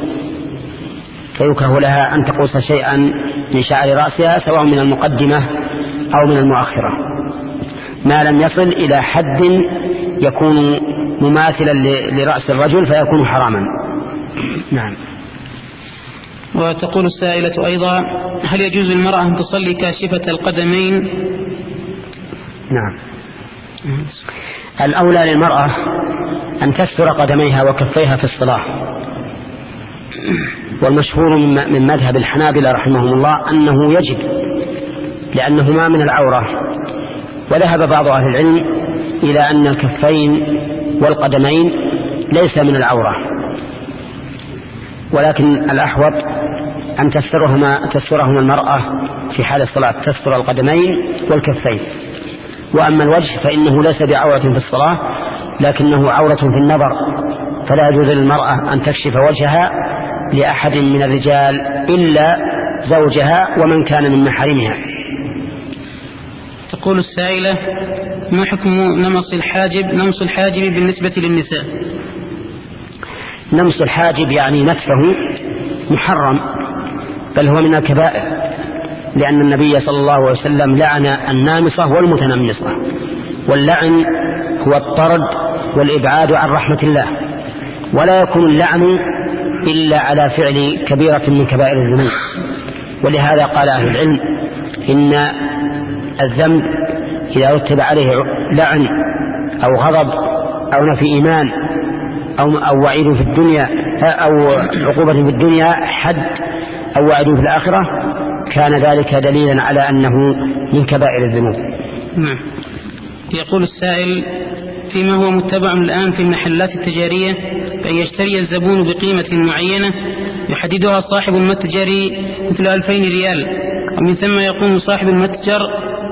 فيكره لها أن تقص شيئا من شعر رأسها سواء من المقدمة أو من المؤخرة. ما لم يصل إلى حد يكون مماثلا لرأس الرجل فيكون حراما. نعم. وتقول السائلة أيضا هل يجوز للمرأة أن تصلي كاشفة القدمين؟ نعم. الأولى للمرأة أن تستر قدميها وكفيها في الصلاة. والمشهور من مذهب الحنابلة رحمهم الله أنه يجب لأنهما من العورة. وذهب بعض أهل العلم إلى أن الكفين والقدمين ليس من العورة. ولكن الأحوط أن تسترهما, تسترهما المرأة في حال الصلاة تستر القدمين والكفين. وأما الوجه فإنه ليس بعورة في الصلاة لكنه عورة في النظر فلا يجوز للمرأة أن تكشف وجهها لأحد من الرجال إلا زوجها ومن كان من محارمها. تقول السائلة ما حكم نمص الحاجب نمص الحاجب بالنسبة للنساء؟ نمص الحاجب يعني نتفه محرم بل هو من الكبائر لأن النبي صلى الله عليه وسلم لعن النامصة والمتنمصة واللعن هو الطرد والإبعاد عن رحمة الله. ولا يكون اللعن إلا على فعل كبيرة من كبائر الذنوب. ولهذا قال أهل العلم إن الذنب إذا رتب عليه لعن أو غضب أو نفي إيمان أو, أو وعيد في الدنيا أو عقوبة في الدنيا حد أو وعد في الآخرة كان ذلك دليلا على أنه من كبائر الذنوب. نعم. يقول السائل فيما هو متبع الآن في المحلات التجارية فأن يشتري الزبون بقيمة معينة يحددها صاحب المتجر مثل ألفين ريال. ومن ثم يقوم صاحب المتجر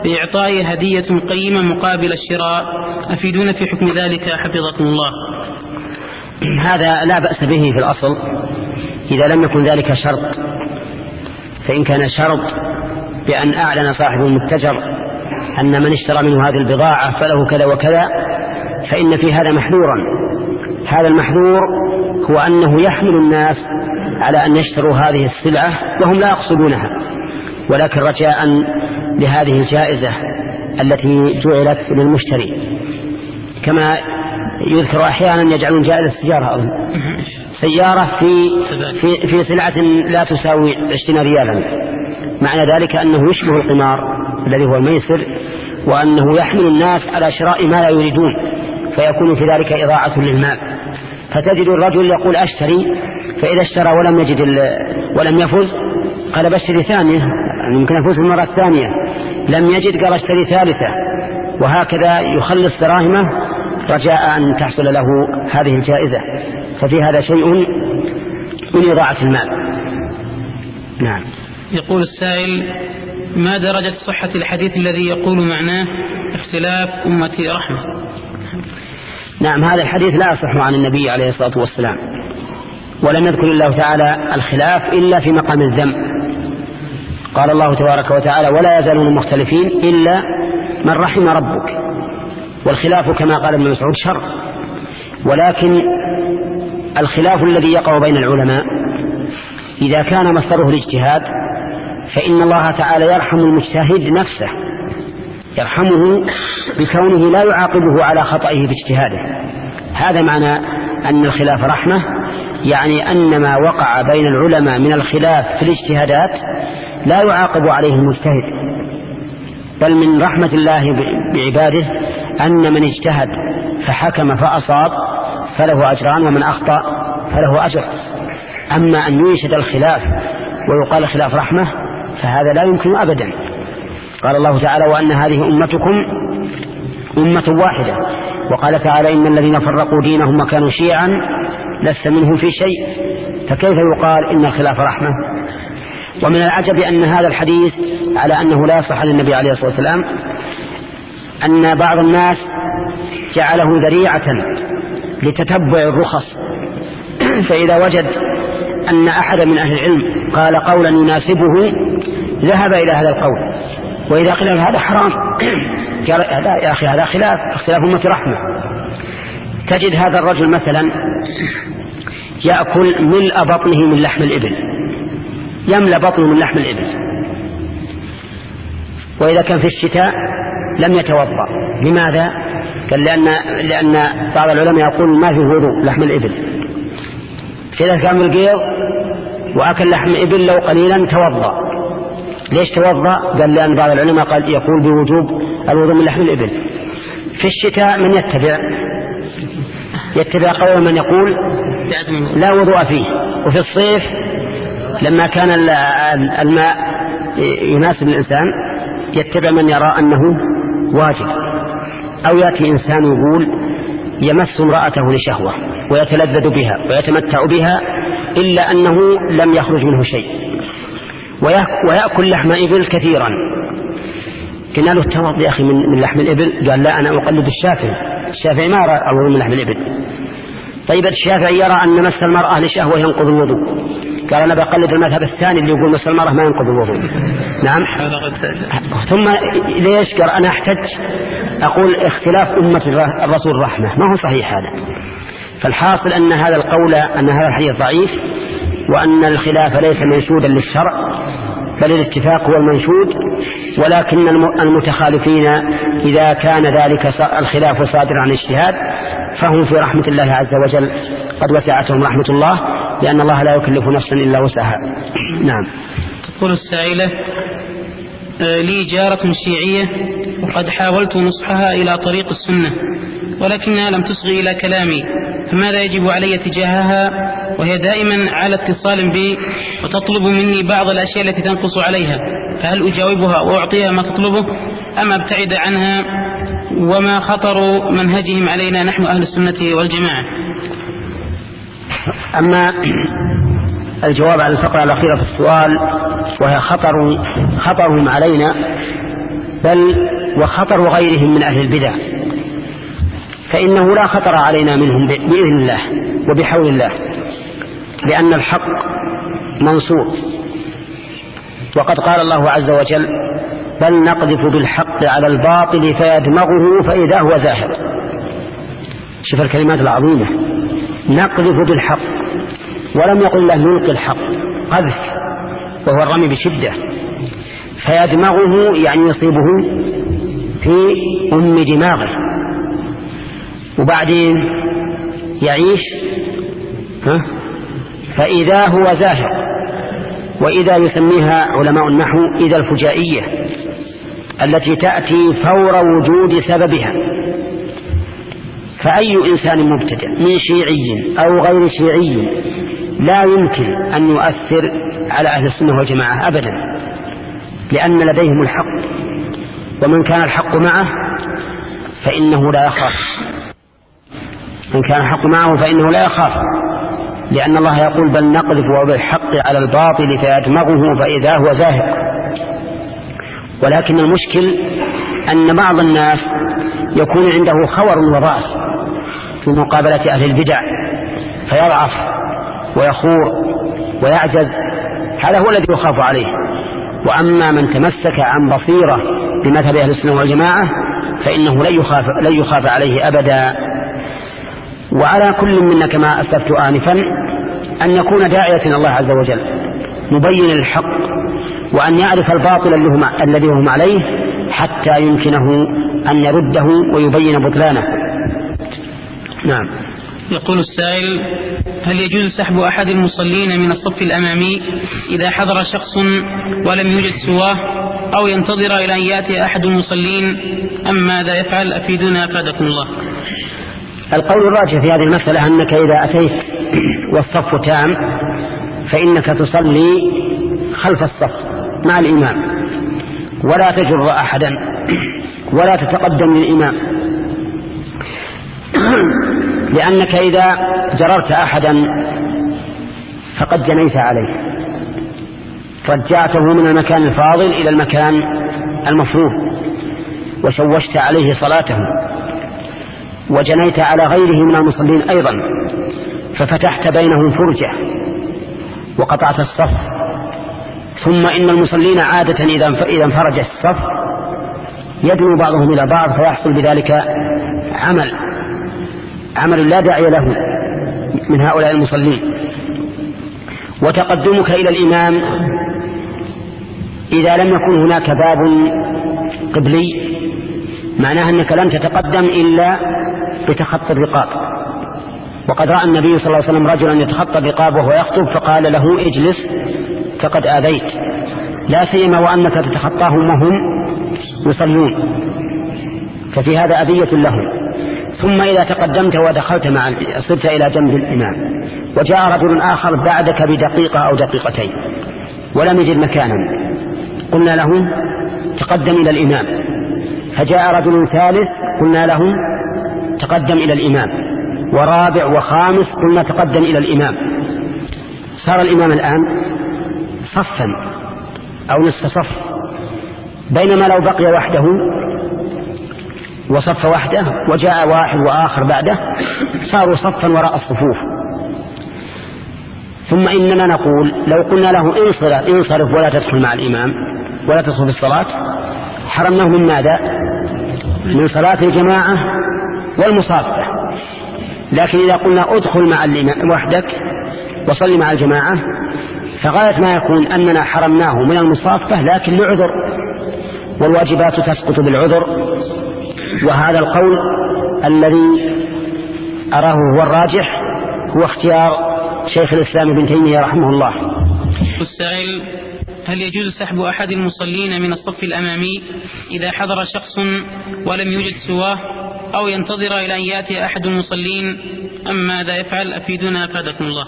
بإعطائه هدية قيمة مقابل الشراء. أفيدون في حكم ذلك حفظكم الله. هذا لا بأس به في الأصل. إذا لم يكن ذلك شرط فإن كان شرط بأن أعلن صاحب المتجر أن من اشترى منه هذه البضاعة فله كذا وكذا فإن في هذا محذورا. هذا المحذور هو أنه يحمل الناس على أن يشتروا هذه السلعة وهم لا يقصدونها. ولكن رجاء لهذه الجائزة التي جعلت للمشتري. كما يذكر أحيانا يجعلون جائزة سيارة أظن. سيارة في, في, في سلعة لا تساوي 20 ريالا. معنى ذلك أنه يشبه القمار. الذي هو الميسر وأنه يحمل الناس على شراء ما لا يريدون فيكون في ذلك إضاعة للمال. فتجد الرجل يقول أشتري فإذا اشترى ولم يجد ولم يفز قال بشتري ثانية يعني يمكن أفوز المرة الثانية. لم يجد قال اشتري ثالثة. وهكذا يخلص دراهمه رجاء أن تحصل له هذه الجائزة. ففي هذا شيء من إضاعة المال. نعم. يقول السائل ما درجة صحة الحديث الذي يقول معناه اختلاف أمتي رحمة؟ نعم هذا الحديث لا يصح عن النبي عليه الصلاة والسلام ولم يذكر الله تعالى الخلاف إلا في مقام الذم. قال الله تبارك وتعالى ولا يزالون مختلفين إلا من رحم ربك. والخلاف كما قال ابن مسعود شر ولكن الخلاف الذي يقع بين العلماء إذا كان مصدره الاجتهاد فإن الله تعالى يرحم المجتهد نفسه يرحمه بكونه لا يعاقبه على خطئه باجتهاده هذا معنى أن الخلاف رحمة يعني أن ما وقع بين العلماء من الخلاف في الاجتهادات لا يعاقب عليه المجتهد. بل من رحمة الله بعباده أن من اجتهد فحكم فأصاب فله أجران ومن أخطأ فله أجر. أما أن ينشد الخلاف ويقال خلاف رحمة فهذا لا يمكن أبدا. قال الله تعالى وأن هذه أمتكم أمة واحدة. وقال تعالى إن الذين فرقوا دينهم وكانوا شيعا لست منهم في شيء. فكيف يقال إن الخلاف رحمة؟ ومن العجب أن هذا الحديث على أنه لا يصح للنبي عليه الصلاة والسلام أن بعض الناس جعله ذريعة لتتبع الرخص. فإذا وجد أن أحد من أهل العلم قال قولا يناسبه ذهب إلى هذا القول. وإذا قيل هذا حرام قال يا أخي هذا خلاف اختلاف أمة رحمة. تجد هذا الرجل مثلا يأكل ملء بطنه من لحم الإبل. يملأ بطنه من لحم الإبل. وإذا كان في الشتاء لم يتوضأ. لماذا؟ قال لأن, لأن بعض العلماء يقول ما في وضوء لحم الإبل. فإذا كان بالقيض وأكل لحم إبل لو قليلا توضأ. ليش توضأ؟ قال لأن بعض العلماء قال يقول بوجوب الوضوء من لحم الإبل. في الشتاء من يتبع؟ يتبع قول من يقول لا وضوء فيه. وفي الصيف لما كان الماء يناسب الإنسان يتبع من يرى أنه واجب. أو يأتي إنسان يقول يمس امرأته لشهوة ويتلذذ بها ويتمتع بها إلا أنه لم يخرج منه شيء. ويأكل لحم إبل كثيرا. قلنا له التوض يا أخي من لحم الإبل. قال لا أنا أقلد الشافعي. الشافعي ما رأى من لحم الإبل. طيب الشافعي يرى أن مس المرأة لشهوة ينقض الوضوء. قال أنا بقلد المذهب الثاني اللي يقول مس المرأة ما ينقض الوضوء. نعم. ثم ليش؟ قال أنا أحتج أقول اختلاف أمة الرسول رحمة. ما هو صحيح هذا؟ فالحاصل أن هذا القول أن هذا الحديث ضعيف. وأن الخلاف ليس منشودا للشرع بل الاتفاق هو المنشود ولكن المتخالفين إذا كان ذلك الخلاف صادر عن اجتهاد فهم في رحمة الله عز وجل. قد وسعتهم رحمة الله لأن الله لا يكلف نفسا إلا وسعها. نعم. تقول السائلة آه، لي جارة شيعية وقد حاولت نصحها إلى طريق السنة ولكنها لم تصغي إلى كلامي. فماذا يجب علي تجاهها؟ وهي دائما على اتصال بي وتطلب مني بعض الأشياء التي تنقص عليها. فهل أجاوبها وأعطيها ما تطلبه؟ أم أبتعد عنها؟ وما خطر منهجهم علينا؟ نحن أهل السنة والجماعة. أما الجواب على الفقرة الأخيرة في السؤال وهي خطر خطرهم علينا بل وخطر غيرهم من أهل البدع. فإنه لا خطر علينا منهم بإذن الله وبحول الله لأن الحق منصور وقد قال الله عز وجل بل نقذف بالحق على الباطل فيدمغه فإذا هو زاهد. شوف الكلمات العظيمة. نقذف بالحق. ولم يقل الله نلقي الحق. قذف. وهو الرمي بشدة. فيدمغه يعني يصيبه في أم دماغه. وبعدين يعيش ها؟ فإذا هو زاهق وإذا يسميها علماء النحو إذا الفجائية التي تأتي فور وجود سببها. فأي إنسان مبتدع من شيعي أو غير شيعي لا يمكن أن يؤثر على أهل السنة والجماعة أبدا لأن لديهم الحق ومن كان الحق معه فإنه لا يخاف. من كان الحق معه فإنه لا يخاف. لأن الله يقول بل نقذف بالحق على الباطل فيدمغه فإذا هو زاهق. ولكن المشكل أن بعض الناس يكون عنده خور وضعف في مقابلة أهل البدع فيضعف ويخور ويعجز. هذا هو الذي يخاف عليه. وأما من تمسك عن بصيرة بمذهب أهل السنة والجماعة فإنه لن يخاف, لن يخاف عليه أبدا. وعلى كل منا كما أسلفت آنفا أن يكون داعية الله عز وجل مبين الحق وأن يعرف الباطل الذي هم عليه حتى يمكنه أن يرده ويبين بطلانه. نعم. يقول السائل هل يجوز سحب أحد المصلين من الصف الأمامي إذا حضر شخص ولم يوجد سواه أو ينتظر إلى أن يأتي أحد المصلين؟ أم ماذا يفعل؟ أفيدنا أفادكم الله. القول الراجح في هذه المسألة أنك إذا أتيت والصف تام فإنك تصلي خلف الصف مع الإمام. ولا تجر أحدا ولا تتقدم للإمام. لأنك إذا جررت أحدا فقد جنيت عليه. رجعته من المكان الفاضل إلى المكان المفروض وشوشت عليه صلاته. وجنيت على غيره من المصلين أيضا ففتحت بينهم فرجة وقطعت الصف. ثم إن المصلين عادة إذا انفرج الصف يدنو بعضهم إلى بعض فيحصل بذلك عمل عمل لا داعي له من هؤلاء المصلين. وتقدمك إلى الإمام إذا لم يكن هناك باب قبلي معناها أنك لن تتقدم إلا بتخطي الرقاب. وقد رأى النبي صلى الله عليه وسلم رجلا يتخطى الرقاب وهو يخطب فقال له اجلس فقد آذيت. لا سيما وأنك تتخطاهم وهم يصلون. ففي هذا أذية لهم. ثم إذا تقدمت ودخلت مع صرت إلى جنب الإمام. وجاء رجل آخر بعدك بدقيقة أو دقيقتين. ولم يجد مكانا. قلنا له تقدم إلى الإمام. فجاء رجل ثالث قلنا له تقدم إلى الإمام ورابع وخامس قلنا تقدم إلى الإمام. صار الإمام الآن صفا أو نصف صف بينما لو بقي وحده وصف وحده وجاء واحد وآخر بعده صاروا صفا وراء الصفوف. ثم إننا نقول لو قلنا له انصرف, انصرف ولا تدخل مع الإمام ولا في الصلاة حرمناه من ماذا؟ من صلاة الجماعة والمصافة لكن إذا قلنا ادخل مع وحدك وصل مع الجماعة فغاية ما يكون أننا حرمناه من المصافة لكن لعذر والواجبات تسقط بالعذر. وهذا القول الذي أراه هو الراجح هو اختيار شيخ الإسلام ابن تيمية رحمه الله. هل يجوز سحب أحد المصلين من الصف الأمامي إذا حضر شخص ولم يوجد سواه أو ينتظر إلى أن يأتي أحد المصلين أم ماذا يفعل؟ أفيدنا أفادكم الله.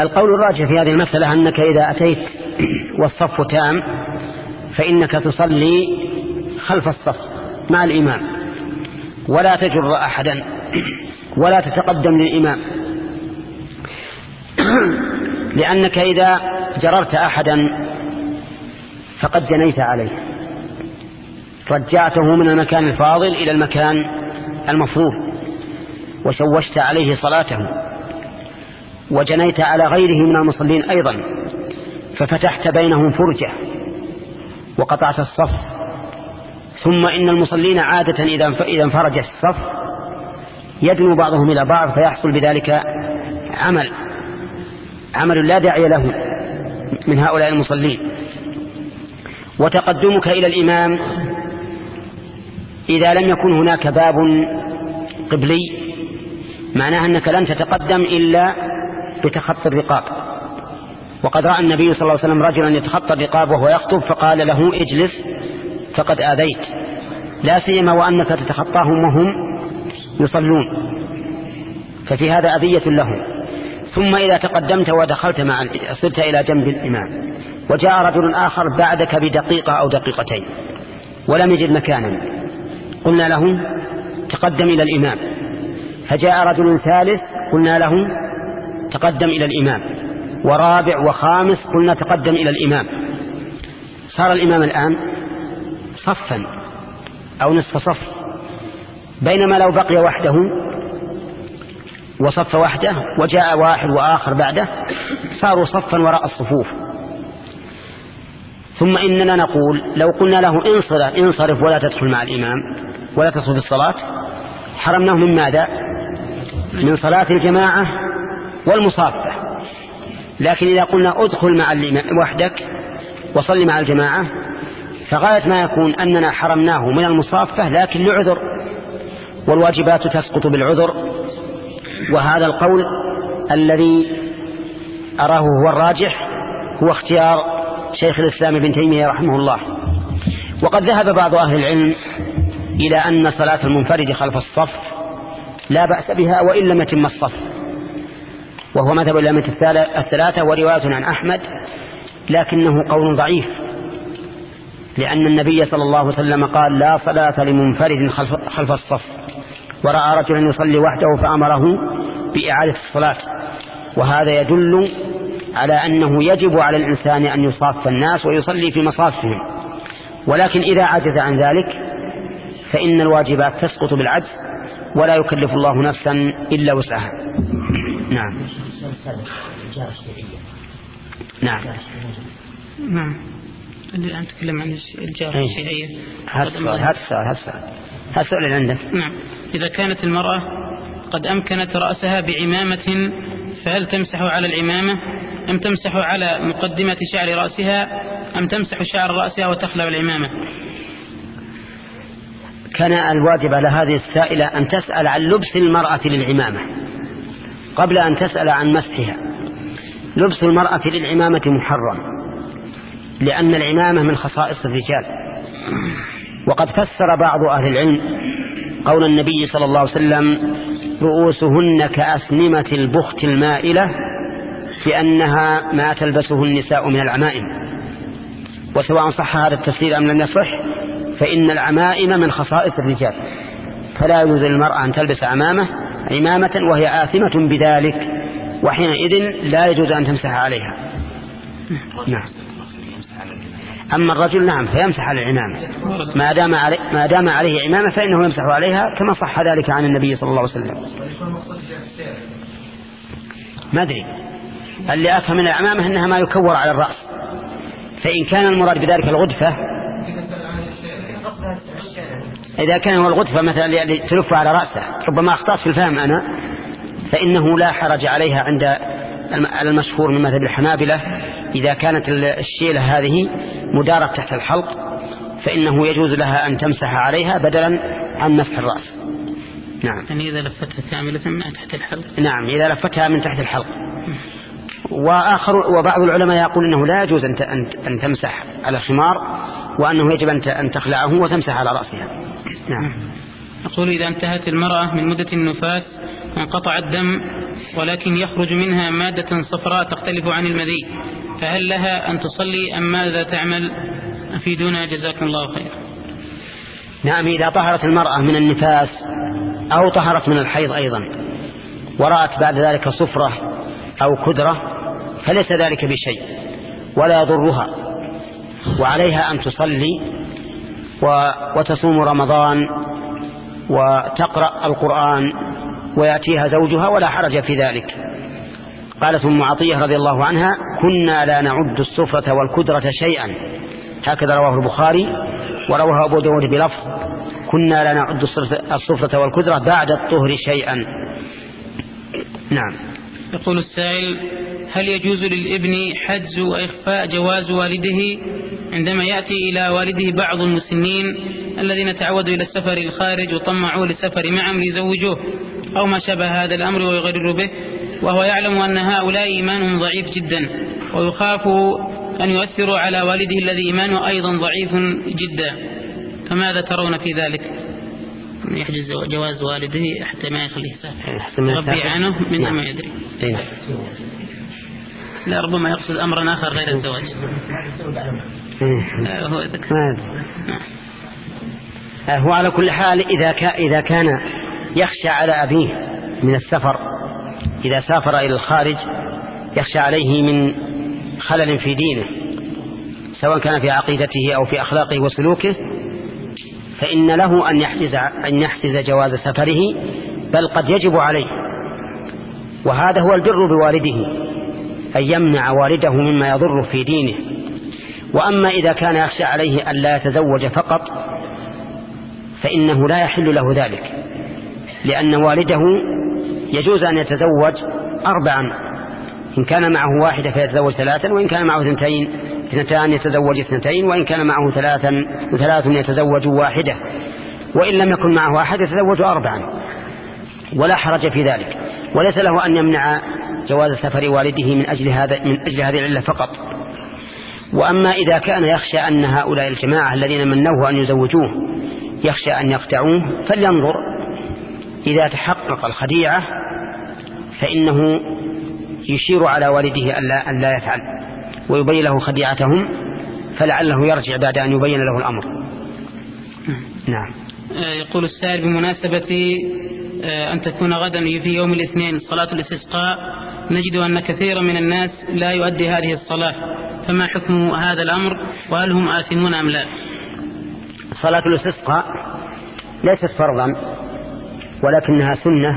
القول الراجح في هذه المسألة أنك إذا أتيت والصف تام فإنك تصلي خلف الصف مع الإمام. ولا تجر أحدا ولا تتقدم للإمام. لأنك إذا جررت أحدا فقد جنيت عليه. رجعته من المكان الفاضل إلى المكان المفروض وشوشت عليه صلاته. وجنيت على غيره من المصلين أيضا ففتحت بينهم فرجة وقطعت الصف. ثم إن المصلين عادة إذا انفرج الصف يدنو بعضهم إلى بعض فيحصل بذلك عمل. عمل لا داعي له. من هؤلاء المصلين. وتقدمك إلى الإمام إذا لم يكن هناك باب قبلي معناها أنك لن تتقدم إلا بتخطي الرقاب. وقد رأى النبي صلى الله عليه وسلم رجلا يتخطى الرقاب وهو يخطب فقال له اجلس فقد آذيت. لا سيما وأنك تتخطاهم وهم يصلون. ففي هذا أذية لهم. ثم إذا تقدمت ودخلت مع صرت إلى جنب الإمام. وجاء رجل آخر بعدك بدقيقة أو دقيقتين. ولم يجد مكانا. قلنا له تقدم إلى الإمام. فجاء رجل ثالث قلنا له تقدم إلى الإمام. ورابع وخامس قلنا تقدم إلى الإمام. صار الإمام الآن صفا أو نصف صف. بينما لو بقي وحده وصف وحده وجاء واحد وآخر بعده صاروا صفا وراء الصفوف. ثم إننا نقول لو قلنا له انصرف, انصرف ولا تدخل مع الإمام ولا في الصلاة حرمناه من ماذا؟ من صلاة الجماعة والمصافة. لكن إذا قلنا ادخل مع الإمام وحدك وصل مع الجماعة فغاية ما يكون أننا حرمناه من المصافة لكن لعذر. والواجبات تسقط بالعذر. وهذا القول الذي أراه هو الراجح هو اختيار شيخ الإسلام ابن تيمية رحمه الله. وقد ذهب بعض أهل العلم إلى أن صلاة المنفرد خلف الصف لا بأس بها وإن لم يتم الصف. وهو مذهب الأئمة الثلاثة ورواية عن أحمد لكنه قول ضعيف. لأن النبي صلى الله عليه وسلم قال لا صلاة لمنفرد خلف, خلف الصف. ورأى رجلا يصلي وحده فأمره بإعادة الصلاة. وهذا يدل على أنه يجب على الإنسان أن يصاف الناس ويصلي في مصافهم. ولكن إذا عجز عن ذلك فإن الواجبات تسقط بالعجز ولا يكلف الله نفسا إلا وسعها. نعم. نعم. نعم. الآن نتكلم عن الجارة الشيعية. هذا السؤال هذا السؤال هذا السؤال. السؤال اللي عندك. نعم. إذا كانت المرأة قد أمكنت رأسها بعمامة فهل تمسح على العمامة؟ أم تمسح على مقدمة شعر رأسها؟ أم تمسح شعر رأسها وتخلع العمامة؟ كان الواجب على هذه السائلة أن تسأل عن لبس المرأة للعمامة قبل أن تسأل عن مسحها. لبس المرأة للعمامة محرم لأن العمامة من خصائص الرجال. وقد فسر بعض أهل العلم قول النبي صلى الله عليه وسلم رؤوسهن كأسنمة البخت المائلة لأنها ما تلبسه النساء من العمائم. وسواء صح هذا التفسير أم لم يصح فإن العمائم من خصائص الرجال. فلا يجوز للمرأة أن تلبس عمامة عمامة وهي آثمة بذلك وحينئذ لا يجوز أن تمسح عليها. نعم. أما الرجل نعم فيمسح على العمامة ما دام عليه, ما دام عليه عمامة فإنه يمسح عليها كما صح ذلك عن النبي صلى الله عليه وسلم. ما أدري. اللي أفهم من العمامة أنها ما يكور على الرأس. فإن كان المراد بذلك الغدفة إذا كان هو الغدفة مثلا تلف على رأسه ربما أخطأت في الفهم أنا فإنه لا حرج عليها عند المشهور من مذهب الحنابلة إذا كانت الشيلة هذه مدارة تحت الحلق فإنه يجوز لها أن تمسح عليها بدلا عن مسح الرأس. نعم. يعني إذا لفتها كاملة من تحت الحلق؟ نعم إذا لفتها من تحت الحلق. وآخر وبعض العلماء يقول أنه لا يجوز أن أن تمسح على الخمار وأنه يجب أن تخلعه وتمسح على رأسها. نعم. يقول إذا انتهت المرأة من مدة النفاس وانقطع الدم ولكن يخرج منها مادة صفراء تختلف عن المذي فهل لها أن تصلي أم ماذا تعمل؟ أفيدونا جزاكم الله خير نعم إذا طهرت المرأة من النفاس أو طهرت من الحيض أيضا ورأت بعد ذلك صفرة أو كدرة فليس ذلك بشيء ولا يضرها وعليها أن تصلي وتصوم رمضان وتقرأ القرآن ويأتيها زوجها ولا حرج في ذلك. قالت أم عطية رضي الله عنها كنا لا نعد السفرة والكدرة شيئا. هكذا رواه البخاري ورواه أبو داود بلفظ كنا لا نعد السفرة والكدرة بعد الطهر شيئا. نعم. يقول السائل هل يجوز للابن حجز وإخفاء جواز والده عندما يأتي إلى والده بعض المسنين الذين تعودوا إلى السفر الخارج وطمعوا للسفر معهم ليزوجوه أو ما شابه هذا الأمر ويغرر به وهو يعلم أن هؤلاء إيمانهم ضعيف جدا ويخاف أن يؤثروا على والده الذي إيمانه أيضا ضعيف جدا. فماذا ترون في ذلك؟ يحجز جواز والده حتى ما يخليه يسافر ربي عنه من نعم. ما يدري. نعم. لا ربما يقصد أمرا آخر غير الزواج. هو نعم. هو على كل حال إذا إذا كان يخشى على أبيه من السفر. إذا سافر إلى الخارج يخشى عليه من خلل في دينه سواء كان في عقيدته أو في أخلاقه وسلوكه فإن له أن يحجز, أن يحجز جواز سفره بل قد يجب عليه. وهذا هو البر بوالده أن يمنع والده مما يضر في دينه. وأما إذا كان يخشى عليه أن لا يتزوج فقط فإنه لا يحل له ذلك. لأن والده يجوز أن يتزوج أربعا. إن كان معه واحدة فيتزوج ثلاثا وإن كان معه اثنتين اثنتان يتزوج اثنتين وإن كان معه ثلاثا وثلاث يتزوج واحدة. وإن لم يكن معه أحد يتزوج أربعا. ولا حرج في ذلك. وليس له أن يمنع جواز سفر والده من أجل, هذا من أجل هذه العلة فقط. وأما إذا كان يخشى أن هؤلاء الجماعة الذين منوه أن يزوجوه يخشى أن يقطعوه فلينظر. إذا تحقق الخديعة فإنه يشير على والده أن لا يفعل ويبين له خديعتهم فلعله يرجع بعد أن يبين له الأمر. نعم. يقول السائل بمناسبة آه، أن تكون غدا في يوم الاثنين صلاة الاستسقاء نجد أن كثيرا من الناس لا يؤدي هذه الصلاة فما حكم هذا الأمر؟ وهل هم آثمون أم لا؟ صلاة الاستسقاء ليست فرضا. ولكنها سنة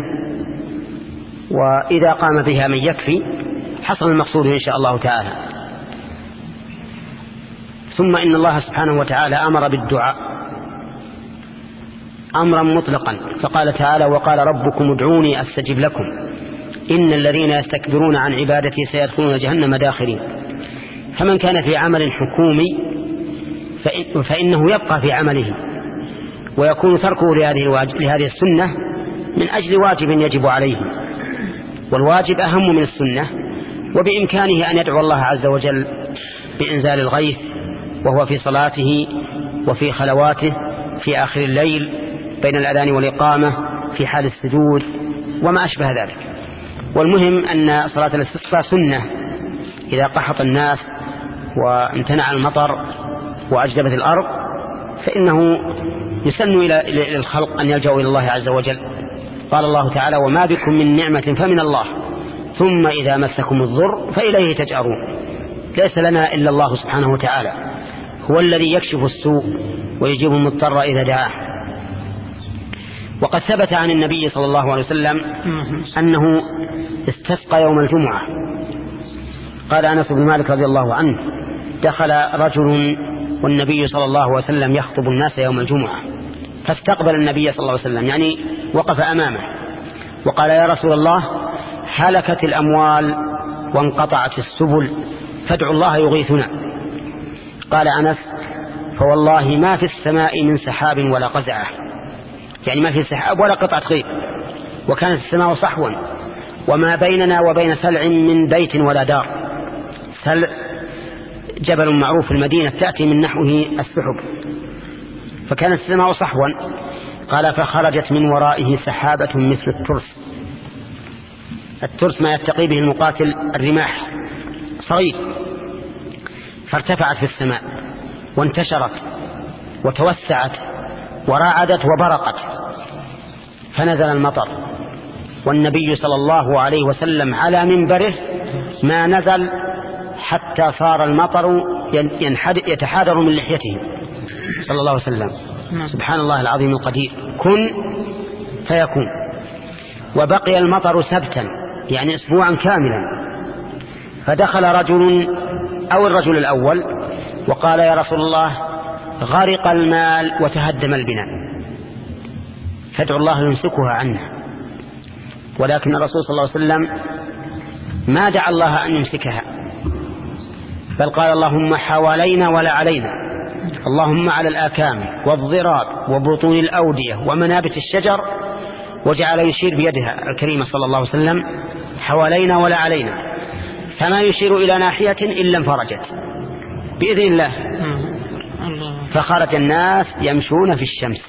وإذا قام بها من يكفي حصل المقصود إن شاء الله تعالى. ثم إن الله سبحانه وتعالى أمر بالدعاء أمرا مطلقا فقال تعالى وقال ربكم ادعوني أستجب لكم إن الذين يستكبرون عن عبادتي سيدخلون جهنم داخرين. فمن كان في عمل حكومي فإنه يبقى في عمله ويكون تركه لهذه, لهذه السنة من أجل واجب يجب عليه والواجب أهم من السنة وبإمكانه أن يدعو الله عز وجل بإنزال الغيث وهو في صلاته وفي خلواته في آخر الليل بين الأذان والإقامة في حال السجود وما أشبه ذلك. والمهم أن صلاة الاستسقاء سنة إذا قحط الناس وامتنع المطر وأجدبت الأرض فإنه يسن إلى الخلق أن يلجأوا إلى الله عز وجل. قال الله تعالى وما بكم من نعمة فمن الله ثم إذا مسكم الضر فإليه تجأرون. ليس لنا إلا الله سبحانه وتعالى. هو الذي يكشف السوء ويجيب المضطر إذا دعاه. وقد ثبت عن النبي صلى الله عليه وسلم أنه استسقى يوم الجمعة. قال أنس بن مالك رضي الله عنه دخل رجل والنبي صلى الله عليه وسلم يخطب الناس يوم الجمعة. فاستقبل النبي صلى الله عليه وسلم يعني وقف أمامه وقال يا رسول الله هلكت الأموال وانقطعت السبل فادعوا الله يغيثنا. قال أنس فوالله ما في السماء من سحاب ولا قزعة. يعني ما في سحاب ولا قطعة غيث وكانت السماء صحوا. وما بيننا وبين سلع من بيت ولا دار. سلع جبل معروف في المدينة تأتي من نحوه السحب. فكانت السماء صحوا. قال فخرجت من ورائه سحابة مثل الترس. الترس ما يتقي به المقاتل الرماح. صغير. فارتفعت في السماء وانتشرت وتوسعت وراعدت وبرقت. فنزل المطر. والنبي صلى الله عليه وسلم على منبره ما نزل حتى صار المطر يتحادر من لحيته. صلى الله عليه وسلم. نعم. سبحان الله العظيم القدير. كن فيكون. وبقي المطر سبتا يعني اسبوعا كاملا. فدخل رجل أو الرجل الأول وقال يا رسول الله غرق المال وتهدم البناء. فادعو الله يمسكها عنه. ولكن الرسول صلى الله عليه وسلم ما دعا الله أن يمسكها. بل قال اللهم حوالينا ولا علينا اللهم على الآكام والضراب وبطون الأودية ومنابت الشجر وجعل يشير بيدها الكريمة صلى الله عليه وسلم حوالينا ولا علينا فما يشير إلى ناحية إلا انفرجت بإذن الله. فخرج الناس يمشون في الشمس.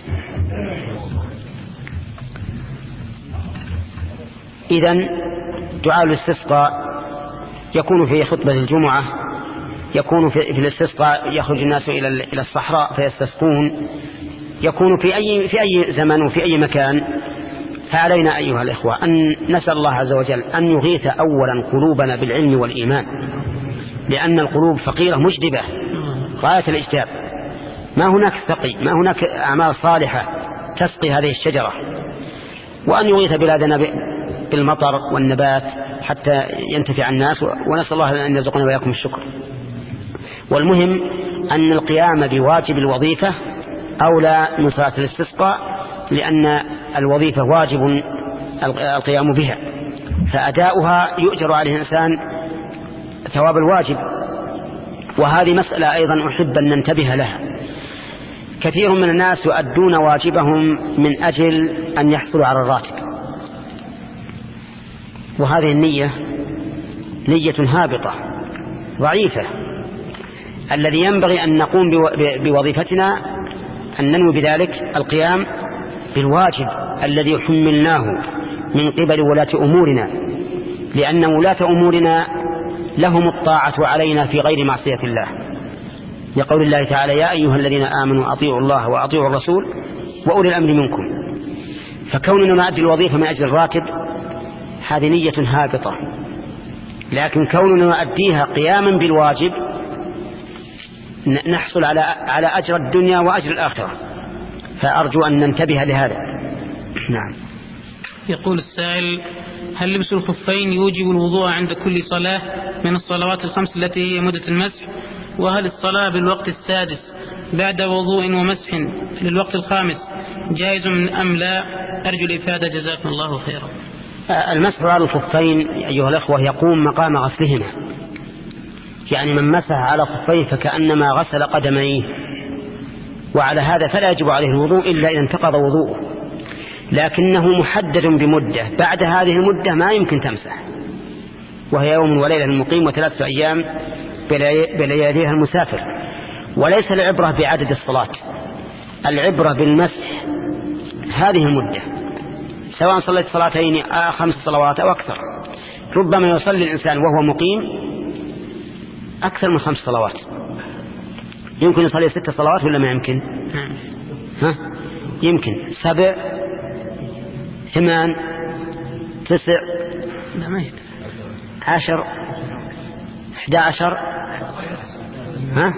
إذا دعاء الاستسقاء يكون في خطبة الجمعة يكون في الاستسقاء يخرج الناس إلى إلى الصحراء فيستسقون. يكون في أي في أي زمن وفي أي مكان. فعلينا أيها الإخوة أن نسأل الله عز وجل أن يغيث أولا قلوبنا بالعلم والإيمان. لأن القلوب فقيرة مجدبة. غاية الإجداب ما هناك سقي ما هناك أعمال صالحة تسقي هذه الشجرة. وأن يغيث بلادنا بالمطر والنبات حتى ينتفع الناس. ونسأل الله أن يرزقنا وإياكم الشكر. والمهم أن القيام بواجب الوظيفة أولى من صلاة الاستسقاء لأن الوظيفة واجب القيام بها. فأداؤها يؤجر عليه الإنسان ثواب الواجب. وهذه مسألة أيضا أحب أن ننتبه لها. كثير من الناس يؤدون واجبهم من أجل أن يحصلوا على الراتب. وهذه النية نية هابطة ضعيفة. الذي ينبغي أن نقوم بوظيفتنا أن ننوي بذلك القيام بالواجب الذي حملناه من قبل ولاة أمورنا لأن ولاة أمورنا لهم الطاعة علينا في غير معصية الله. لقول الله تعالى يا أيها الذين آمنوا أطيعوا الله وأطيعوا الرسول وأولي الأمر منكم. فكوننا نؤدي الوظيفة من أجل الراتب هذه نية هابطة لكن كوننا نؤديها قياما بالواجب نحصل على على أجر الدنيا وأجر الآخرة. فأرجو أن ننتبه لهذا. نعم. يقول السائل هل لبس الخفين يوجب الوضوء عند كل صلاة من الصلوات الخمس التي هي مدة المسح؟ وهل الصلاة بالوقت السادس بعد وضوء ومسح للوقت الخامس جائز أم لا؟ أرجو الإفادة. جزاكم الله خيرا. المسح على الخفين أيها الأخوة يقوم مقام غسلهما. يعني من مسح على خفيه فكأنما غسل قدميه. وعلى هذا فلا يجب عليه الوضوء إلا إذا انتقض وضوءه. لكنه محدد بمدة. بعد هذه المدة ما يمكن تمسح. وهي يوم وليلة المقيم وثلاثة أيام بلياليها المسافر. وليس العبرة بعدد الصلاة. العبرة بالمسح هذه المدة. سواء صليت صلاتين آه، خمس صلوات أو أكثر. ربما يصلي الإنسان وهو مقيم أكثر من خمس صلوات. يمكن يصلي ست صلوات ولا ما يمكن؟ نعم. ها؟ يمكن. سبع ثمان تسع عشر إحدى عشر ها؟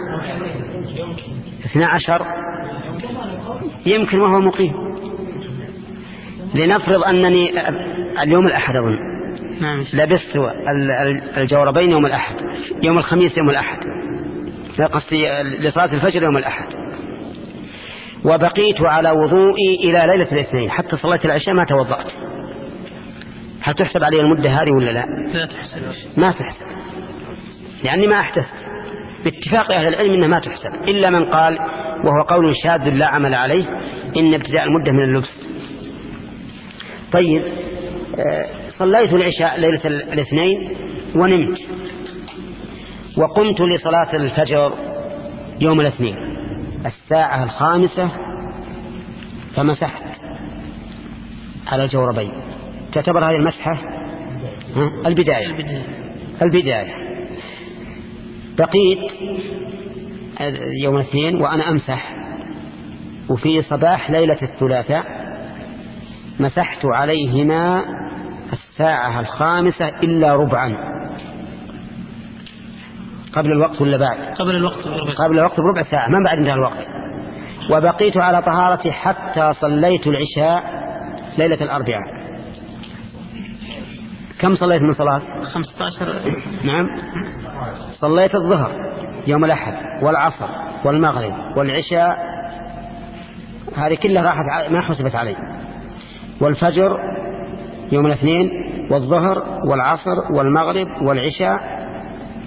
اثنى عشر. يمكن وهو مقيم. لنفرض أنني اليوم الأحد أظن. لبست الجوربين يوم الأحد. يوم الخميس يوم الأحد. قصدي لصلاة الفجر يوم الأحد. وبقيت على وضوئي إلى ليلة الاثنين. حتى صليت العشاء ما توضأت. هل تحسب علي المدة هذه ولا لا؟ لا تحسب. ما تحسب. لأني ما أحدثت باتفاق أهل العلم إنها ما تحسب. إلا من قال وهو قول شاذ لا عمل عليه إن ابتداء المدة من اللبس. طيب آه، صليت العشاء ليلة الاثنين ونمت وقمت لصلاة الفجر يوم الاثنين الساعة الخامسة فمسحت على الجوربين تعتبر هذه المسحة؟ البداية. البداية. بقيت يوم الاثنين وأنا أمسح وفي صباح ليلة الثلاثاء مسحت عليهما الساعة الخامسة إلا ربعا. قبل الوقت ولا بعد؟ قبل الوقت بربع قبل الوقت بربع ساعة ما بعد انتهى الوقت؟ وبقيت على طهارتي حتى صليت العشاء ليلة الأربعاء. كم صليت من صلاة؟ 15 نعم. صليت الظهر يوم الأحد والعصر والمغرب والعشاء هذه كلها راحت ما حسبت علي. والفجر يوم الاثنين والظهر والعصر والمغرب والعشاء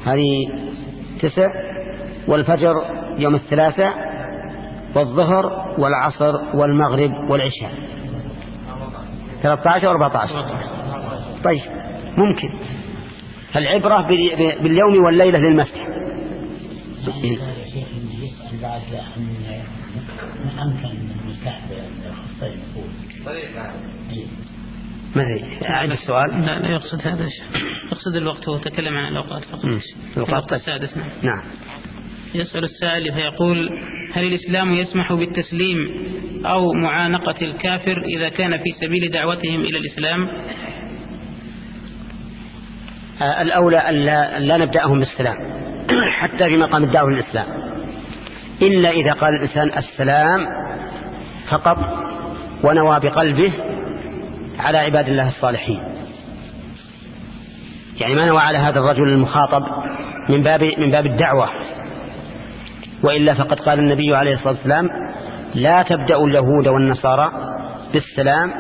هذه تسع والفجر يوم الثلاثاء والظهر والعصر والمغرب والعشاء. 13 و 14 طيب ممكن. العبرة باليوم والليلة للمسح ما اعد السؤال. لا لا يقصد هذا يقصد الوقت هو تكلم عن الأوقات فقط. الوقت السادس نعم. نعم. يسأل السائل فيقول هل الإسلام يسمح بالتسليم أو معانقة الكافر إذا كان في سبيل دعوتهم إلى الإسلام؟ آه، الأولى أن لا, لا نبدأهم بالسلام. حتى في مقام الدعوة للإسلام. إلا إذا قال الإنسان السلام فقط ونوى بقلبه على عباد الله الصالحين. يعني ما نوى على هذا الرجل المخاطب من باب من باب الدعوة. وإلا فقد قال النبي عليه الصلاة والسلام لا تبدأوا اليهود والنصارى بالسلام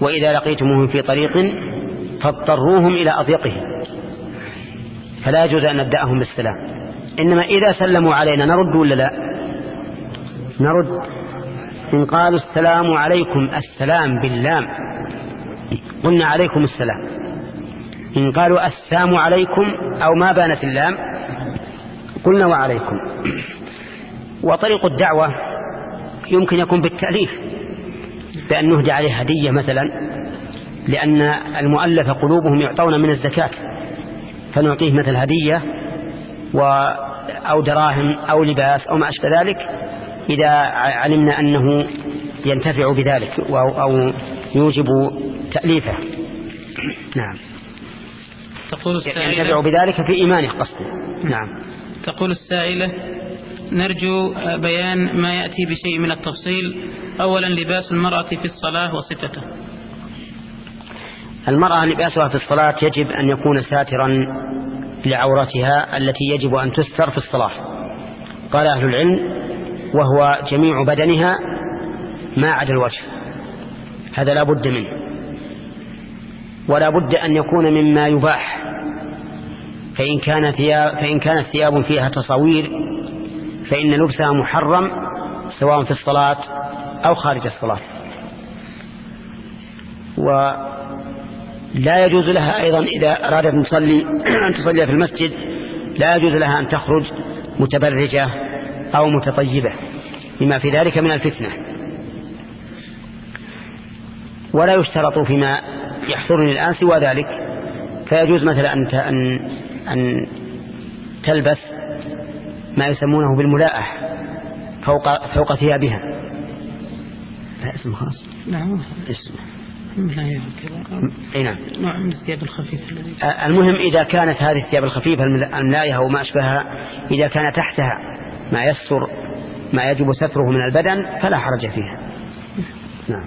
وإذا لقيتموهم في طريق فاضطروهم إلى أضيقهم. فلا يجوز أن نبدأهم بالسلام. إنما إذا سلموا علينا نرد ولا لا؟ نرد. إن قالوا السلام عليكم السلام باللام. قلنا عليكم السلام. إن قالوا السلام عليكم أو ما بانت اللام قلنا وعليكم. وطريق الدعوة يمكن يكون بالتأليف بأن نهدي عليه هدية مثلا لأن المؤلف قلوبهم يعطون من الزكاة فنعطيه مثل هدية و أو دراهم أو لباس أو ما أشبه ذلك إذا علمنا أنه ينتفع بذلك أو يوجب تأليفه. نعم. تقول السائلة ينتفع بذلك في إيمانه قصده نعم. تقول السائلة نرجو بيان ما يأتي بشيء من التفصيل. أولا لباس المرأة في الصلاة وصفته. المرأة لباسها في الصلاة يجب أن يكون ساترا لعورتها التي يجب أن تستر في الصلاة. قال أهل العلم وهو جميع بدنها ما عدا الوجه. هذا لا بد منه. ولا بد أن يكون مما يباح. فإن, كان ثياب فإن كانت ثياب فيها تصوير فإن لبسها محرم سواء في الصلاة أو خارج الصلاة. ولا يجوز لها أيضا إذا أرادت أن تصلي أن تصلي في المسجد لا يجوز لها أن تخرج متبرجة أو متطيبة لما في ذلك من الفتنة. ولا يشترط فيما يحصرني الآن سوى ذلك. فيجوز مثلا أن أن أن تلبس ما يسمونه بالملاءح فوق فوق ثيابها. لا اسم خاص نعم اسم إي نعم. نوع من الثياب الخفيفة المهم إذا كانت هذه الثياب الخفيفة الملاية أو ما أشبهها إذا كان تحتها ما يستر ما يجب ستره من البدن فلا حرج فيها. نعم.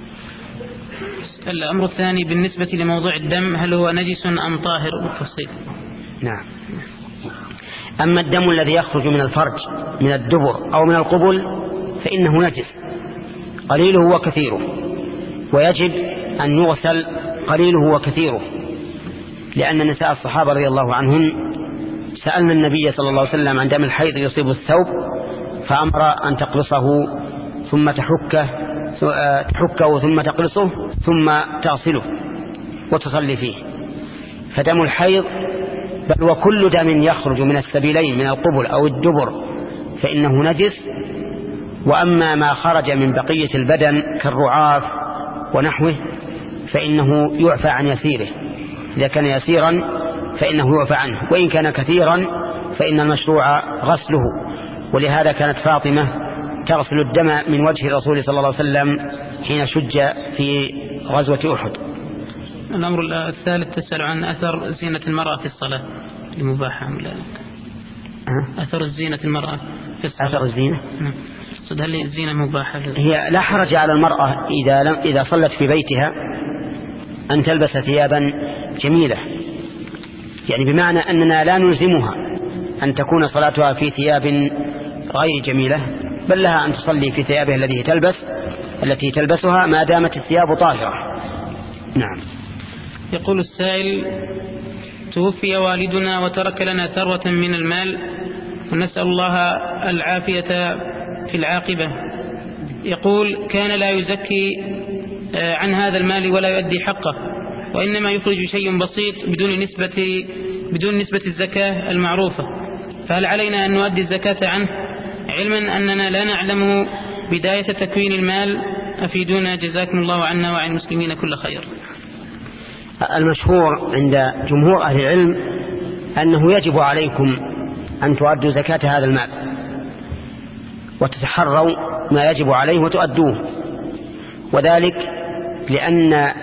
الأمر الثاني بالنسبة لموضوع الدم هل هو نجس أم طاهر؟ بالتفصيل. نعم. أما الدم الذي يخرج من الفرج من الدبر أو من القبل فإنه نجس. قليله وكثيره. ويجب أن يغسل قليله وكثيره. لأن نساء الصحابة رضي الله عنهن سألنا النبي صلى الله عليه وسلم عن دم الحيض يصيب الثوب فأمر أن تقلصه ثم تحكه تحكه ثم تقلصه ثم تغسله وتصلي فيه. فدم الحيض بل وكل دم يخرج من السبيلين من القبل أو الدبر فإنه نجس. وأما ما خرج من بقية البدن كالرعاف ونحوه فإنه يعفى عن يسيره. إذا كان يسيرا فإنه يعفى عنه. وإن كان كثيرا فإن المشروع غسله. ولهذا كانت فاطمة تغسل الدم من وجه الرسول صلى الله عليه وسلم حين شج في غزوة أحد. الأمر الثالث تسأل عن أثر زينة المرأة في الصلاة. المباحة لا؟ أثر الزينة المرأة في الصلاة. أثر الزينة؟ نعم. هل الزينة مباحة هي لا حرج على المرأة إذا, لم إذا صلت في بيتها أن تلبس ثيابا جميلة. يعني بمعنى أننا لا نلزمها أن تكون صلاتها في ثياب غير جميلة. بل لها أن تصلي في ثيابها التي تلبس التي تلبسها ما دامت الثياب طاهرة. نعم. يقول السائل توفي والدنا وترك لنا ثروة من المال ونسأل الله العافية في العاقبة. يقول كان لا يزكي آه، عن هذا المال ولا يؤدي حقه وإنما يخرج شيء بسيط بدون نسبة بدون نسبة الزكاة المعروفة. فهل علينا أن نؤدي الزكاة عنه؟ علما أننا لا نعلم بداية تكوين المال أفيدونا جزاكم الله عنا وعن المسلمين كل خير. المشهور عند جمهور أهل العلم أنه يجب عليكم أن تؤدوا زكاة هذا المال وتتحروا ما يجب عليه وتؤدوه. وذلك لأن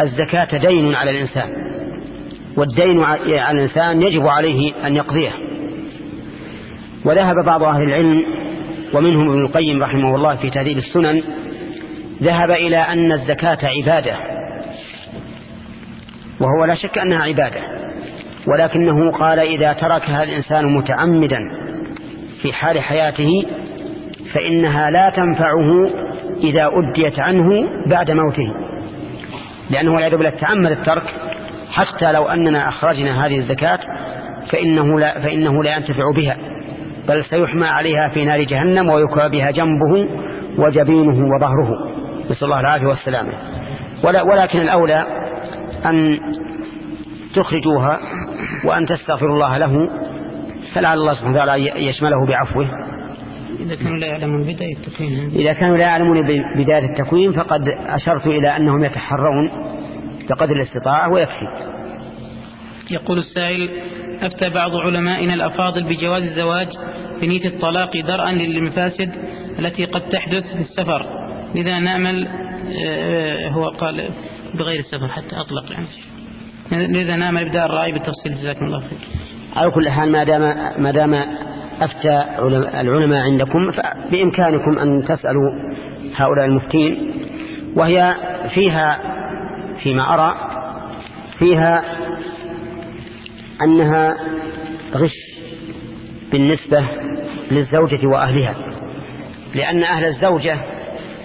الزكاة دين على الإنسان والدين على الإنسان يجب عليه أن يقضيه. وذهب بعض أهل العلم ومنهم ابن القيم رحمه الله في تهذيب السنن ذهب إلى أن الزكاة عبادة وهو لا شك أنها عبادة ولكنه قال إذا تركها الإنسان متعمدا في حال حياته فإنها لا تنفعه إذا أديت عنه بعد موته لأنه والعياذ بالله تعمد الترك حتى لو أننا أخرجنا هذه الزكاة فإنه لا, فإنه لا ينتفع بها. بل سيحمى عليها في نار جهنم ويكوى بها جنبه وجبينه وظهره. نسأل الله العافية والسلامة. ولكن الأولى أن تخرجوها وأن تستغفروا الله له فلعل الله سبحانه وتعالى يشمله بعفوه. إذا كانوا لا يعلمون بداية التكوين. إذا كانوا لا يعلمون بداية التكوين فقد أشرت إلى أنهم يتحرون بقدر الاستطاعة ويكفي. يقول السائل أفتى بعض علمائنا الأفاضل بجواز الزواج بنية الطلاق درءا للمفاسد التي قد تحدث في السفر لذا نأمل آه، هو قال بغير السفر حتى أطلق يعني. لذا نأمل إبداء الرأي بالتفصيل. جزاكم الله خير. على كل حال ما دام ما دام أفتى العلماء عندكم فبإمكانكم أن تسألوا هؤلاء المفتين وهي فيها فيما أرى فيها أنها غش بالنسبة للزوجة وأهلها لأن أهل الزوجة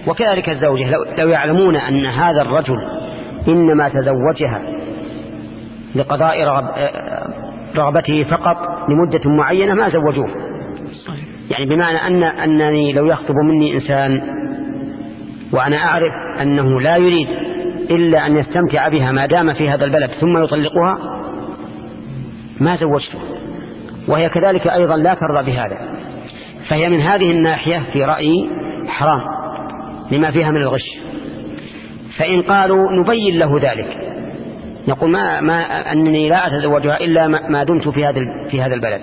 وكذلك الزوجة لو, لو يعلمون أن هذا الرجل إنما تزوجها لقضاء رغب رغبته فقط لمدة معينة ما زوجوه. يعني بمعنى أن أنني لو يخطب مني إنسان وأنا أعرف أنه لا يريد إلا أن يستمتع بها ما دام في هذا البلد ثم يطلقها ما زوجته. وهي كذلك أيضا لا ترضى بهذا. فهي من هذه الناحية في رأيي حرام لما فيها من الغش. فإن قالوا نبين له ذلك. نقول ما, ما أنني لا أتزوجها إلا ما دمت في هذا في هذا البلد.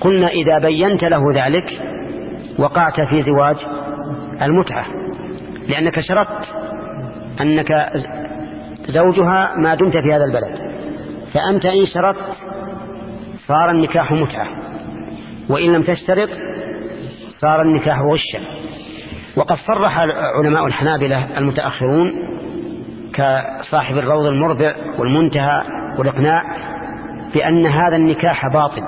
قلنا إذا بينت له ذلك وقعت في زواج المتعة. لأنك شرطت أنك زوجها ما دمت في هذا البلد. فأنت إن شرطت صار النكاح متعة وإن لم تشترط صار النكاح غشا وقد صرح علماء الحنابلة المتأخرون كصاحب الروض المربع والمنتهى والإقناع بأن هذا النكاح باطل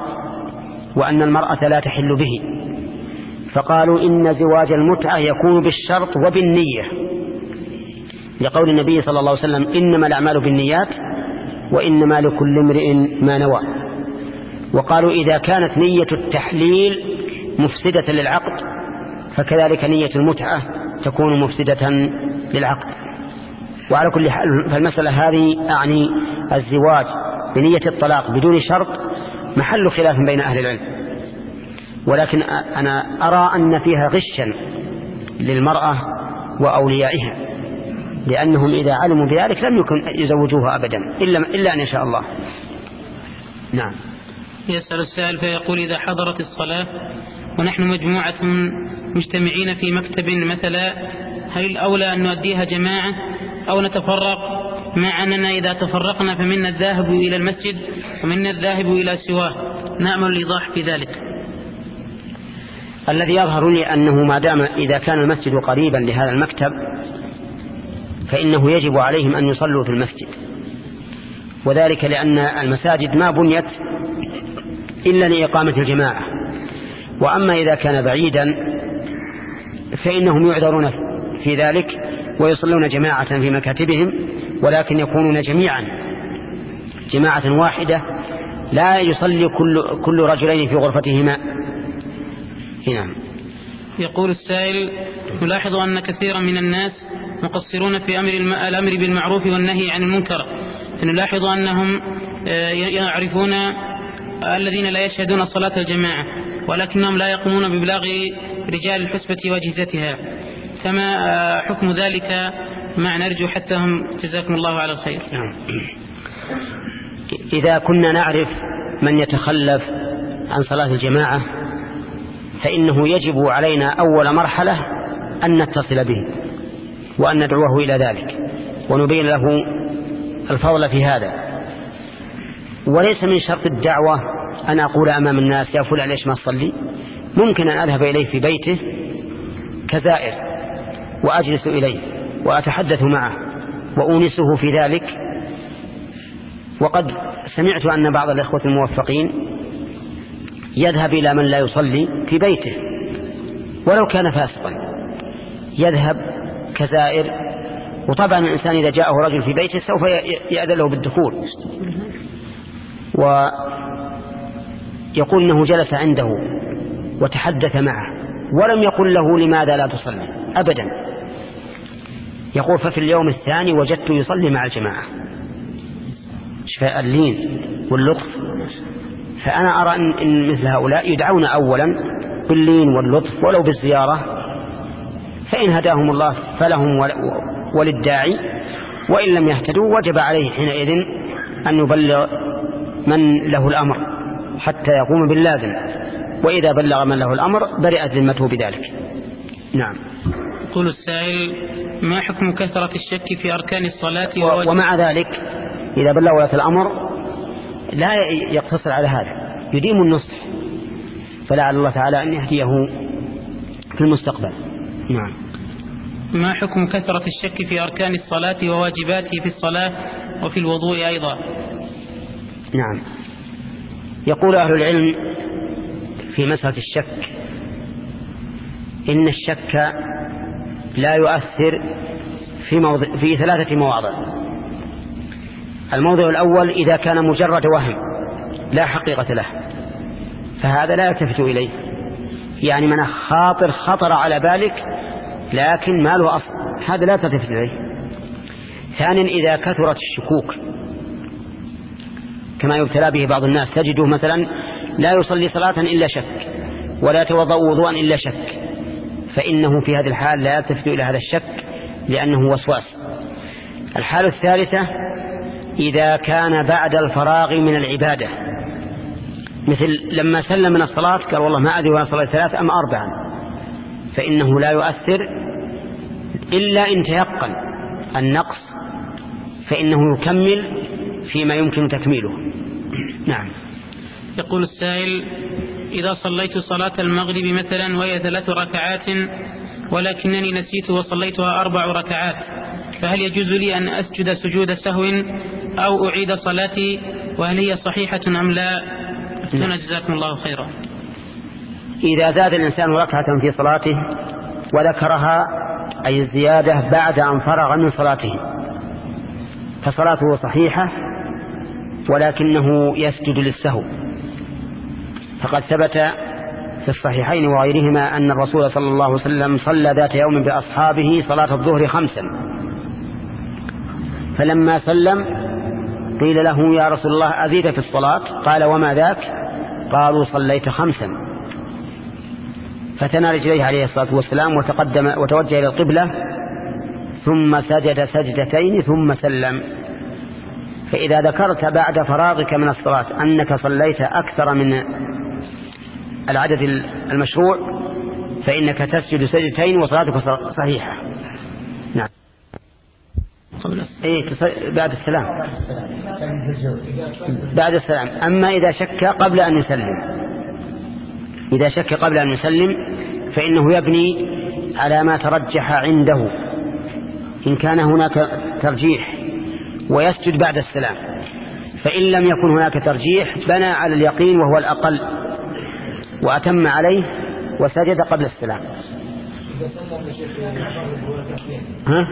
وأن المرأة لا تحل به. فقالوا إن زواج المتعة يكون بالشرط وبالنية. لقول النبي صلى الله عليه وسلم إنما الأعمال بالنيات وإنما لكل امرئ ما نوى. وقالوا إذا كانت نية التحليل مفسدة للعقد فكذلك نية المتعة تكون مفسدة للعقد. وعلى كل حال فالمسألة هذه أعني الزواج بنية الطلاق بدون شرط محل خلاف بين أهل العلم. ولكن أنا أرى أن فيها غشا للمرأة وأوليائها. لأنهم إذا علموا بذلك لم يكن يزوجوها أبدا إلا, إلا أن يشاء الله. نعم. يسأل السائل فيقول إذا حضرت الصلاة ونحن مجموعة مجتمعين في مكتب مثلا هل الأولى أن نؤديها جماعة أو نتفرق؟ مع أننا إذا تفرقنا فمنا الذاهب إلى المسجد ومنا الذاهب إلى سواه. نعمل الإيضاح في ذلك. الذي يظهر لي أنه ما دام إذا كان المسجد قريبا لهذا المكتب فإنه يجب عليهم أن يصلوا في المسجد. وذلك لأن المساجد ما بنيت إلا لإقامة الجماعة. وأما إذا كان بعيدا فإنهم يعذرون في ذلك ويصلون جماعة في مكاتبهم ولكن يكونون جميعا جماعة واحدة لا يصلي كل, كل رجلين في غرفتهما. نعم. يقول السائل نلاحظ أن كثيرا من الناس مقصرون في أمر الأمر بالمعروف والنهي عن المنكر. فنلاحظ أنهم آه، يعرفون الذين لا يشهدون صلاة الجماعة ولكنهم لا يقومون ببلاغ رجال الحسبة وأجهزتها فما آه، حكم ذلك؟ مع نرجو حتى هم جزاكم الله على الخير. نعم. إذا كنا نعرف من يتخلف عن صلاة الجماعة فإنه يجب علينا أول مرحلة أن نتصل به. وأن ندعوه إلى ذلك ونبين له الفضل في هذا. وليس من شرط الدعوة أن أقول أمام الناس يا فلان ليش ما تصلي؟ ممكن أن أذهب إليه في بيته كزائر وأجلس إليه وأتحدث معه وأونسه في ذلك. وقد سمعت أن بعض الإخوة الموفقين يذهب إلى من لا يصلي في بيته ولو كان فاسقا. يذهب كزائر. وطبعا الإنسان إذا جاءه رجل في بيته سوف يأذن له بالدخول. ويقول أنه جلس عنده وتحدث معه ولم يقل له لماذا لا تصلي. أبدا. يقول ففي اليوم الثاني وجدت يصلي مع الجماعة. شفاء اللين واللطف. فأنا أرى أن, مثل هؤلاء يدعون أولا باللين واللطف ولو بالزيارة. فإن هداهم الله فلهم وللداعي وإن لم يهتدوا وجب عليه حينئذ أن يبلغ من له الأمر حتى يقوم باللازم. وإذا بلغ من له الأمر برئت ذمته بذلك. نعم. يقول السائل ما حكم كثرة الشك في أركان الصلاة ومع ذلك إذا بلغ ولاة الأمر لا يقتصر على هذا. يديم النصح. فلعل الله تعالى أن يهديه في المستقبل. نعم. ما حكم كثرة الشك في أركان الصلاة وواجباته في الصلاة وفي الوضوء أيضا؟ نعم. يقول أهل العلم في مسألة الشك إن الشك لا يؤثر في, موضع في ثلاثة مواضع. الموضع الأول إذا كان مجرد وهم لا حقيقة له فهذا لا يلتفت إليه. يعني من خاطر خطر على بالك لكن ما له أصل. هذا لا تلتفت إليه. ثانيا إذا كثرت الشكوك كما يبتلى به بعض الناس تجده مثلا لا يصلي صلاة إلا شك ولا يتوضأ وضوءا إلا شك فإنه في هذه الحال لا يلتفت إلى هذا الشك لأنه وسواس. الحالة الثالثة إذا كان بعد الفراغ من العبادة مثل لما سلم من الصلاة قال والله ما أدري وأنا صليت ثلاث أم أربعا فإنه لا يؤثر إلا إن تيقن النقص فإنه يكمل فيما يمكن تكميله. نعم. يقول السائل إذا صليت صلاة المغرب مثلا وهي ثلاث ركعات ولكنني نسيت وصليتها أربع ركعات فهل يجوز لي أن أسجد سجود سهو أو أعيد صلاتي وهل هي صحيحة أم لا؟ أفتنا جزاكم الله خيرا. إذا زاد الإنسان ركعة في صلاته وذكرها أي الزيادة بعد أن فرغ من صلاته فصلاته صحيحة ولكنه يسجد للسهو. فقد ثبت في الصحيحين وغيرهما أن الرسول صلى الله عليه وسلم صلى ذات يوم بأصحابه صلاة الظهر خمسا. فلما سلم قيل له يا رسول الله أزيد في الصلاة؟ قال وما ذاك؟ قالوا صليت خمسا. فتنى رجليه عليه الصلاة والسلام وتقدم وتوجه إلى القبلة ثم سجد سجدتين ثم سلم. فإذا ذكرت بعد فراغك من الصلاة أنك صليت أكثر من العدد المشروع فإنك تسجد سجدتين وصلاتك صحيحة. نعم. قبل إيه بعد السلام. بعد السلام. أما إذا شك قبل أن يسلم. إذا شك قبل أن يسلم فإنه يبني على ما ترجح عنده. إن كان هناك ترجيح ويسجد بعد السلام. فإن لم يكن هناك ترجيح بنى على اليقين وهو الأقل. وأتم عليه وسجد قبل السلام. ها؟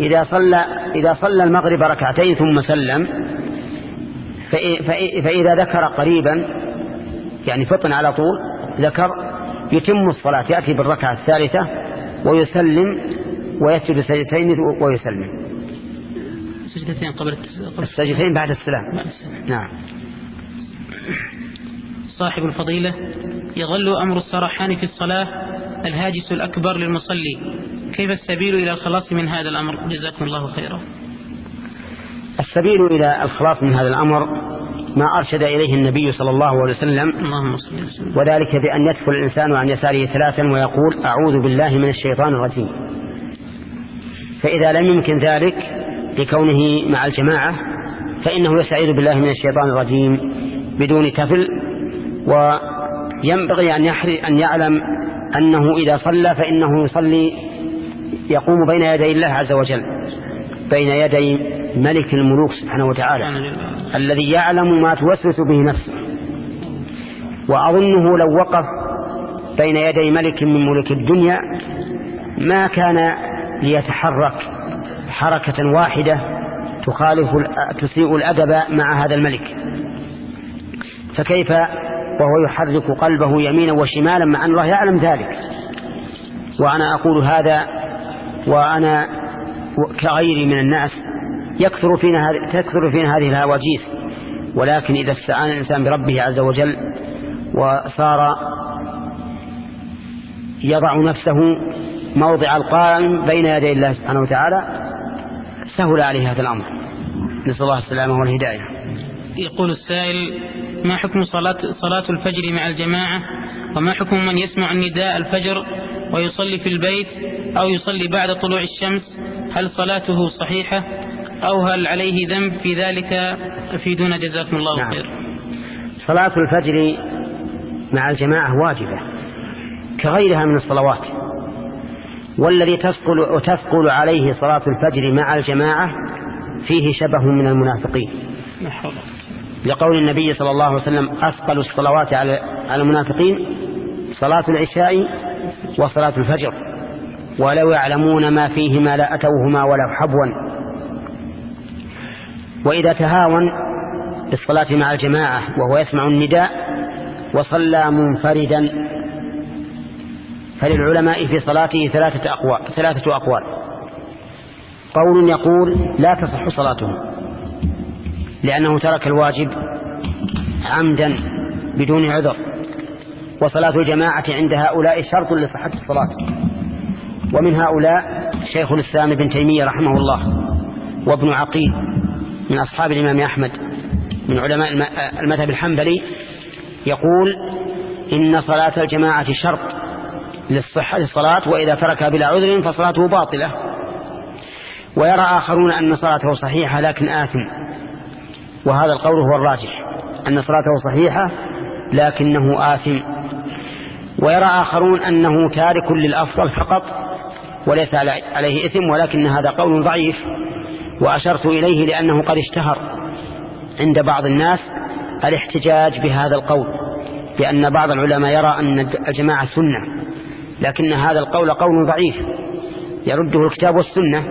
إذا صلى إذا صلى المغرب ركعتين ثم سلم فإذا ذكر قريبا يعني فطن على طول ذكر يتم الصلاة يأتي بالركعة الثالثة ويسلم ويسجد سجدتين ويسلم. سجدتين قبل السجدتين بعد السلام. نعم. صاحب الفضيلة يظل أمر السرحان في الصلاة الهاجس الأكبر للمصلي. كيف السبيل إلى الخلاص من هذا الأمر؟ جزاكم الله خيرا. السبيل إلى الخلاص من هذا الأمر ما أرشد إليه النبي صلى الله عليه وسلم اللهم صل وسلم وذلك بأن يدخل الإنسان عن يساره ثلاثا ويقول أعوذ بالله من الشيطان الرجيم. فإذا لم يمكن ذلك لكونه مع الجماعة فإنه يستعيذ بالله من الشيطان الرجيم بدون تفل وينبغي أن, أن يعلم أنه إذا صلى فإنه يصلي يقوم بين يدي الله عز وجل بين يدي ملك الملوك سبحانه وتعالى الذي يعلم ما توسوس به نفسه. وأظنه لو وقف بين يدي ملك من ملوك الدنيا ما كان ليتحرك حركة واحدة تخالف تسيء الأدب مع هذا الملك. فكيف وهو يحرك قلبه يمينا وشمالا مع أن الله يعلم ذلك. وأنا أقول هذا وأنا كغيري من الناس يكثر فينا تكثر فينا هذه الهواجيس. ولكن إذا استعان الإنسان بربه عز وجل وصار يضع نفسه موضع القائم بين يدي الله سبحانه وتعالى سهل عليه هذا الأمر. نسأل الله السلامة والهداية. يقول السائل ما حكم صلاة, صلاة الفجر مع الجماعة؟ وما حكم من يسمع النداء الفجر ويصلي في البيت أو يصلي بعد طلوع الشمس؟ هل صلاته صحيحة؟ أو هل عليه ذنب في ذلك؟ أفيدونا جزاكم الله نعم. خير صلاة الفجر مع الجماعة واجبة كغيرها من الصلوات. والذي تثقل, وتثقل عليه صلاة الفجر مع الجماعة فيه شبه من المنافقين. لقول النبي صلى الله عليه وسلم أثقل الصلوات على المنافقين صلاة العشاء وصلاة الفجر ولو يعلمون ما فيهما لا أتوهما ولو حبوا. وإذا تهاون بالصلاة مع الجماعة وهو يسمع النداء وصلى منفردا فللعلماء في صلاته ثلاثة أقوال, ثلاثة أقوال. قول يقول لا تصح صلاته لأنه ترك الواجب عمدا بدون عذر. وصلاة الجماعة عند هؤلاء شرط لصحة الصلاة. ومن هؤلاء شيخ الإسلام ابن تيمية رحمه الله وابن عقيل من أصحاب الإمام أحمد من علماء المذهب الحنبلي يقول إن صلاة الجماعة شرط للصحة للصلاة وإذا تركها بلا عذر فصلاته باطلة. ويرى آخرون أن صلاته صحيحة لكن آثم. وهذا القول هو الراجح أن صلاته صحيحة لكنه آثم. ويرى آخرون أنه تارك للأفضل فقط وليس عليه إثم ولكن هذا قول ضعيف وأشرت إليه لأنه قد اشتهر عند بعض الناس الاحتجاج بهذا القول بأن بعض العلماء يرى أن الجماعة سنة لكن هذا القول قول ضعيف يرده الكتاب والسنة.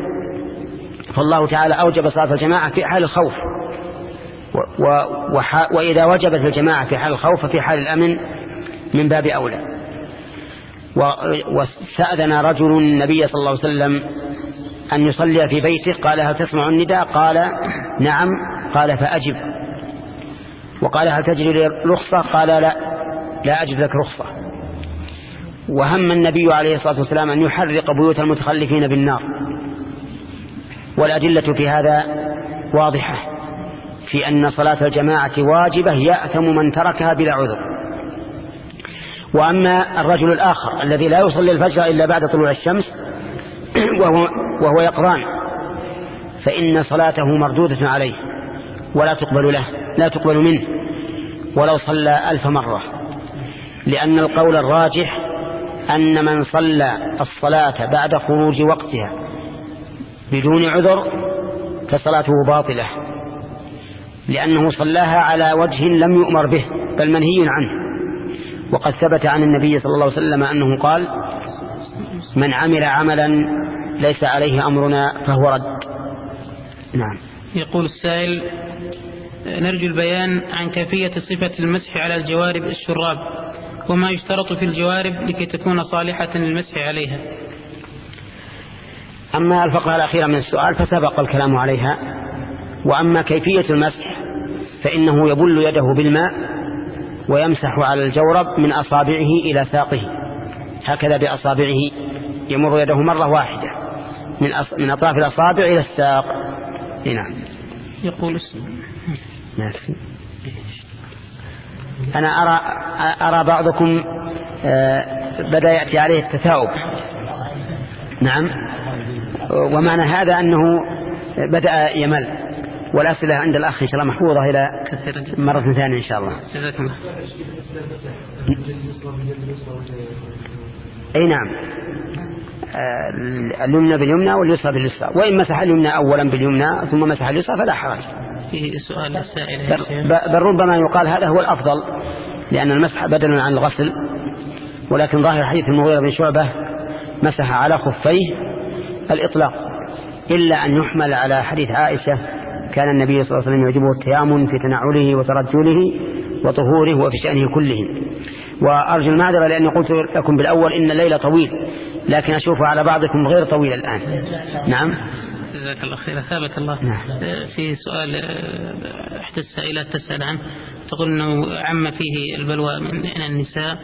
فالله تعالى أوجب صلاة الجماعة في حال الخوف. وإذا وجبت الجماعة في حال الخوف ففي حال الأمن من باب أولى. واستأذن رجل النبي صلى الله عليه وسلم أن يصلي في بيته قال هل تسمع النداء؟ قال نعم. قال فأجب. وقال هل تجري لي رخصة قال لا. لا أجد لك رخصة. وهم النبي عليه الصلاة والسلام أن يحرق بيوت المتخلفين بالنار. والأدلة في هذا واضحة. في أن صلاة الجماعة واجبة يأثم من تركها بلا عذر. وأما الرجل الآخر الذي لا يصلي الفجر إلا بعد طلوع الشمس وهو, وهو يقظان فإن صلاته مردودة عليه ولا تقبل له لا تقبل منه ولو صلى ألف مرة. لأن القول الراجح أن من صلى الصلاة بعد خروج وقتها بدون عذر فصلاته باطلة. لأنه صلاها على وجه لم يؤمر به بل منهي عنه. وقد ثبت عن النبي صلى الله عليه وسلم أنه قال من عمل عملا ليس عليه أمرنا فهو رد. نعم. يقول السائل نرجو البيان عن كيفية صفة المسح على الجوارب الشراب وما يشترط في الجوارب لكي تكون صالحة للمسح عليها. أما الفقرة الأخيرة من السؤال فسبق الكلام عليها وأما كيفية المسح فإنه يبل يده بالماء ويمسح على الجورب من أصابعه إلى ساقه. هكذا بأصابعه يمر يده مرة واحدة من من أطراف الأصابع إلى الساق. نعم. يقول اسم أنا أرى أرى بعضكم آه، بدأ يأتي عليه التثاؤب. نعم. ومعنى هذا أنه بدأ يمل. والأسئلة عند الأخ إن شاء الله محفوظة إلى مرة ثانية إن شاء الله. أي نعم. آه، اليمنى باليمنى واليسرى باليسرى. وإن مسح اليمنى أولا باليمنى ثم مسح اليسرى فلا حرج. في سؤال السائل بل ربما يقال هذا هو الأفضل لأن المسح بدل عن الغسل. ولكن ظاهر حديث المغيرة بن شعبة مسح على خفيه الإطلاق إلا أن يحمل على حديث عائشة كان النبي صلى الله عليه وسلم يعجبه التيامن في تنعله وترجله وطهوره وفي شأنه كله. وأرجو المعذرة لأني قلت لكم بالأول إن الليل طويل لكن أشوفه على بعضكم غير طويل الآن. نعم. جزاك الله خير. ثابت الله. نعم. في سؤال إحدى السائلات تسأل عنه. تقول أنه عم فيه البلوى من النساء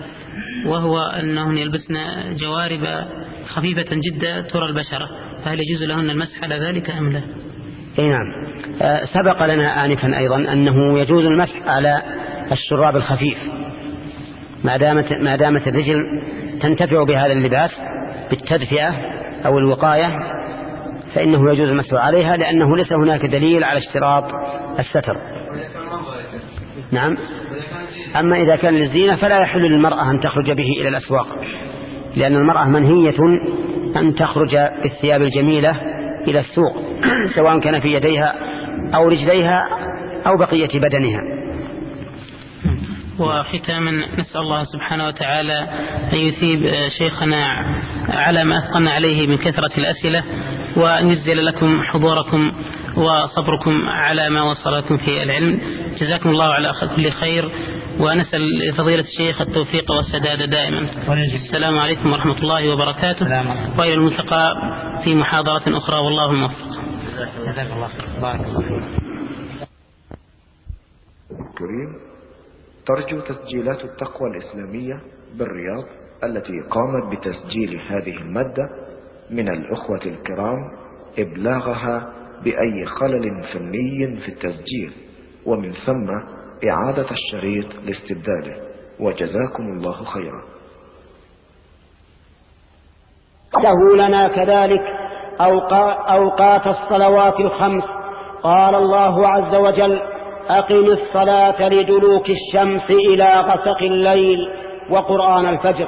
وهو أنهن يلبسن جوارب خفيفة جدا ترى البشرة فهل يجوز لهن المسح على ذلك أم لا؟ إي نعم. آه، سبق لنا آنفا أيضا أنه يجوز المسح على الشراب الخفيف. ما دامت, ما دامت الرجل تنتفع بهذا اللباس بالتدفئة أو الوقاية فإنه يجوز المسح عليها لأنه ليس هناك دليل على اشتراط الستر. نعم. أما إذا كان للزينة فلا يحل للمرأة أن تخرج به إلى الأسواق لأن المرأة منهية أن تخرج بالثياب الجميلة إلى السوق سواء كان في يديها أو رجليها أو بقية بدنها. وختاما نسأل الله سبحانه وتعالى أن يثيب شيخنا على ما أثقلنا عليه من كثرة الأسئلة وأن يجزل لكم حضوركم وصبركم على ما وصلكم في العلم. جزاكم الله على كل خير ونسأل فضيلة الشيخ التوفيق والسداد دائما. السلام عليكم ورحمة الله وبركاته. وإلى الملتقى في محاضرة أخرى والله الموفق. جزاك الله خير. بارك الله فيك. كريم. ترجو تسجيلات التقوى الإسلامية بالرياض التي قامت بتسجيل هذه المادة من الأخوة الكرام إبلاغها بأي خلل فني في التسجيل ومن ثم إعادة الشريط لاستبداله. وجزاكم الله خيرا. له لنا كذلك أوقات الصلوات الخمس. قال الله عز وجل أقم الصلاة لدلوك الشمس إلى غسق الليل وقرآن الفجر.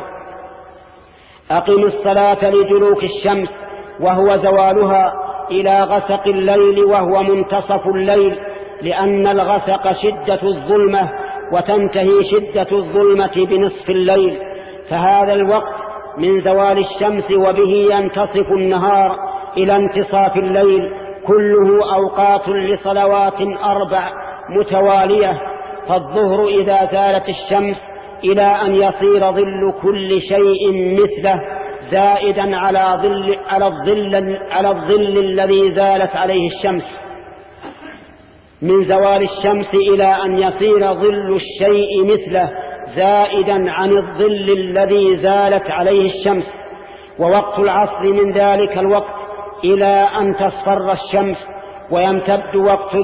أقم الصلاة لدلوك الشمس وهو زوالها إلى غسق الليل وهو منتصف الليل لأن الغسق شدة الظلمة وتنتهي شدة الظلمة بنصف الليل. فهذا الوقت من زوال الشمس وبه ينتصف النهار إلى انتصاف الليل. كله أوقات لصلوات أربع متوالية فالظهر إذا زالت الشمس إلى أن يصير ظل كل شيء مثله زائدا على ظل على الظل على الظل الذي زالت عليه الشمس. من زوال الشمس إلى أن يصير ظل الشيء مثله زائدا عن الظل الذي زالت عليه الشمس. ووقت العصر من ذلك الوقت إلى أن تصفر الشمس ويمتد وقت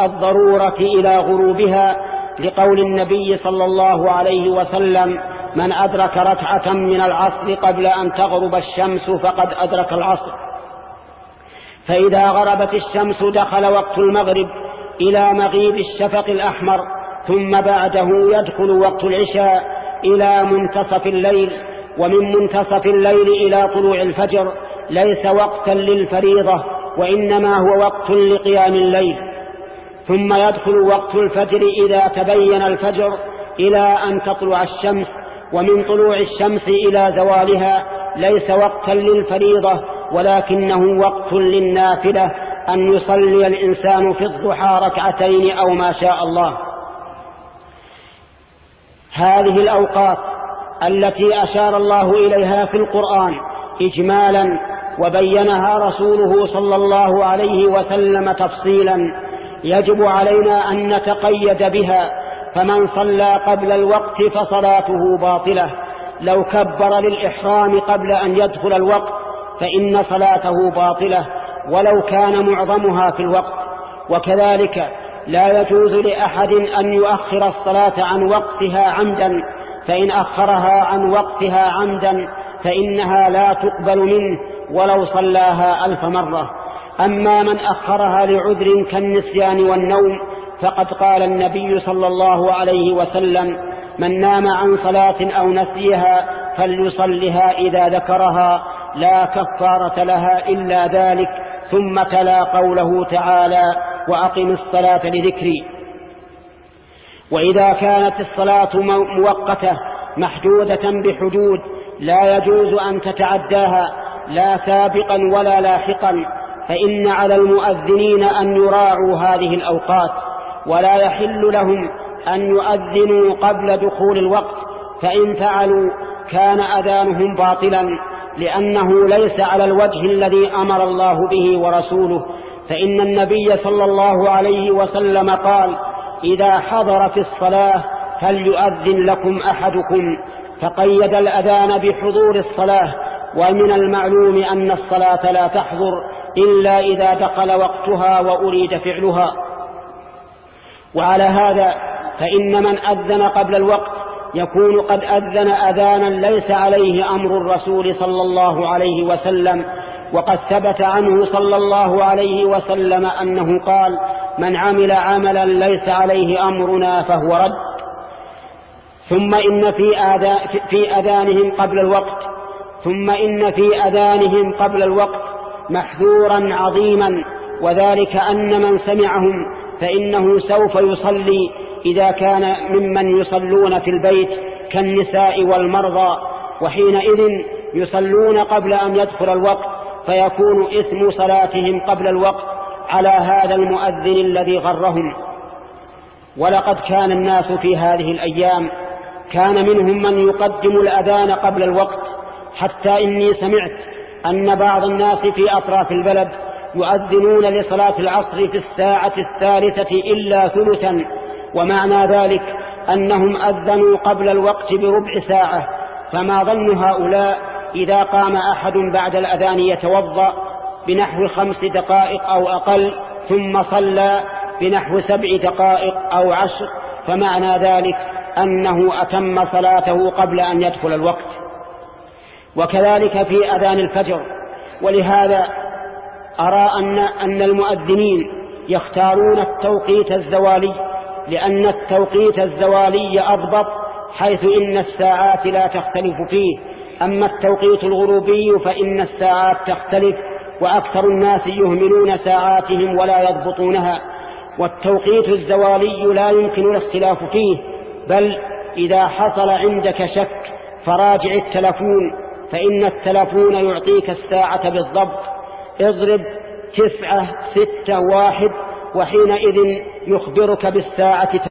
الضرورة إلى غروبها لقول النبي صلى الله عليه وسلم من أدرك ركعة من العصر قبل أن تغرب الشمس فقد أدرك العصر. فإذا غربت الشمس دخل وقت المغرب إلى مغيب الشفق الأحمر ثم بعده يدخل وقت العشاء إلى منتصف الليل ومن منتصف الليل إلى طلوع الفجر ليس وقتا للفريضة وإنما هو وقت لقيام الليل. ثم يدخل وقت الفجر إذا تبين الفجر إلى أن تطلع الشمس ومن طلوع الشمس إلى زوالها ليس وقتا للفريضة ولكنه وقت للنافلة أن يصلي الإنسان في الضحى ركعتين أو ما شاء الله. هذه الأوقات التي أشار الله إليها في القرآن إجمالا وبينها رسوله صلى الله عليه وسلم تفصيلا. يجب علينا أن نتقيد بها فمن صلى قبل الوقت فصلاته باطلة. لو كبر للإحرام قبل أن يدخل الوقت فإن صلاته باطلة ولو كان معظمها في الوقت. وكذلك لا يجوز لأحد أن يؤخر الصلاة عن وقتها عمدا فإن أخرها عن وقتها عمدا فإنها لا تقبل منه ولو صلاها ألف مرة. أما من أخرها لعذر كالنسيان والنوم فقد قال النبي صلى الله عليه وسلم من نام عن صلاة أو نسيها فليصلها إذا ذكرها لا كفارة لها إلا ذلك ثم تلا قوله تعالى وأقم الصلاة لذكري وإذا كانت الصلاة موقتة محدودة بحدود لا يجوز أن تتعداها لا سابقا ولا لاحقا فإن على المؤذنين أن يراعوا هذه الأوقات ولا يحل لهم أن يؤذنوا قبل دخول الوقت فإن فعلوا كان أذانهم باطلا لأنه ليس على الوجه الذي أمر الله به ورسوله. فإن النبي صلى الله عليه وسلم قال إذا حضرت الصلاة فليؤذن لكم أحدكم فقيد الأذان بحضور الصلاة ومن المعلوم أن الصلاة لا تحضر إلا إذا دخل وقتها وأريد فعلها. وعلى هذا فإن من أذن قبل الوقت يكون قد أذن أذانا ليس عليه أمر الرسول صلى الله عليه وسلم وقد ثبت عنه صلى الله عليه وسلم أنه قال من عمل عملا ليس عليه أمرنا فهو رد. ثم إن في, آذان في أذانهم قبل الوقت ثم إن في أذانهم قبل الوقت محذورا عظيما وذلك أن من سمعهم فإنه سوف يصلي إذا كان ممن يصلون في البيت كالنساء والمرضى وحينئذ يصلون قبل أن يدخل الوقت فيكون اسم صلاتهم قبل الوقت على هذا المؤذن الذي غرهم. ولقد كان الناس في هذه الأيام كان منهم من يقدم الأذان قبل الوقت حتى إني سمعت أن بعض الناس في أطراف البلد يؤذنون لصلاة العصر في الساعة الثالثة إلا ثلثا ومعنى ذلك أنهم أذنوا قبل الوقت بربع ساعة. فما ظن هؤلاء إذا قام أحد بعد الأذان يتوضأ بنحو خمس دقائق أو أقل ثم صلى بنحو سبع دقائق أو عشر. فمعنى ذلك أنه أتم صلاته قبل أن يدخل الوقت. وكذلك في أذان الفجر. ولهذا أرى أن, أن المؤذنين يختارون التوقيت الزوالي لأن التوقيت الزوالي أضبط حيث إن الساعات لا تختلف فيه. أما التوقيت الغروبي فإن الساعات تختلف وأكثر الناس يهملون ساعاتهم ولا يضبطونها. والتوقيت الزوالي لا يمكن الاختلاف فيه. بل إذا حصل عندك شك فراجع التلفون فإن التلفون يعطيك الساعة بالضبط. اضرب تسعة ستة واحد وحينئذ يخبرك بالساعة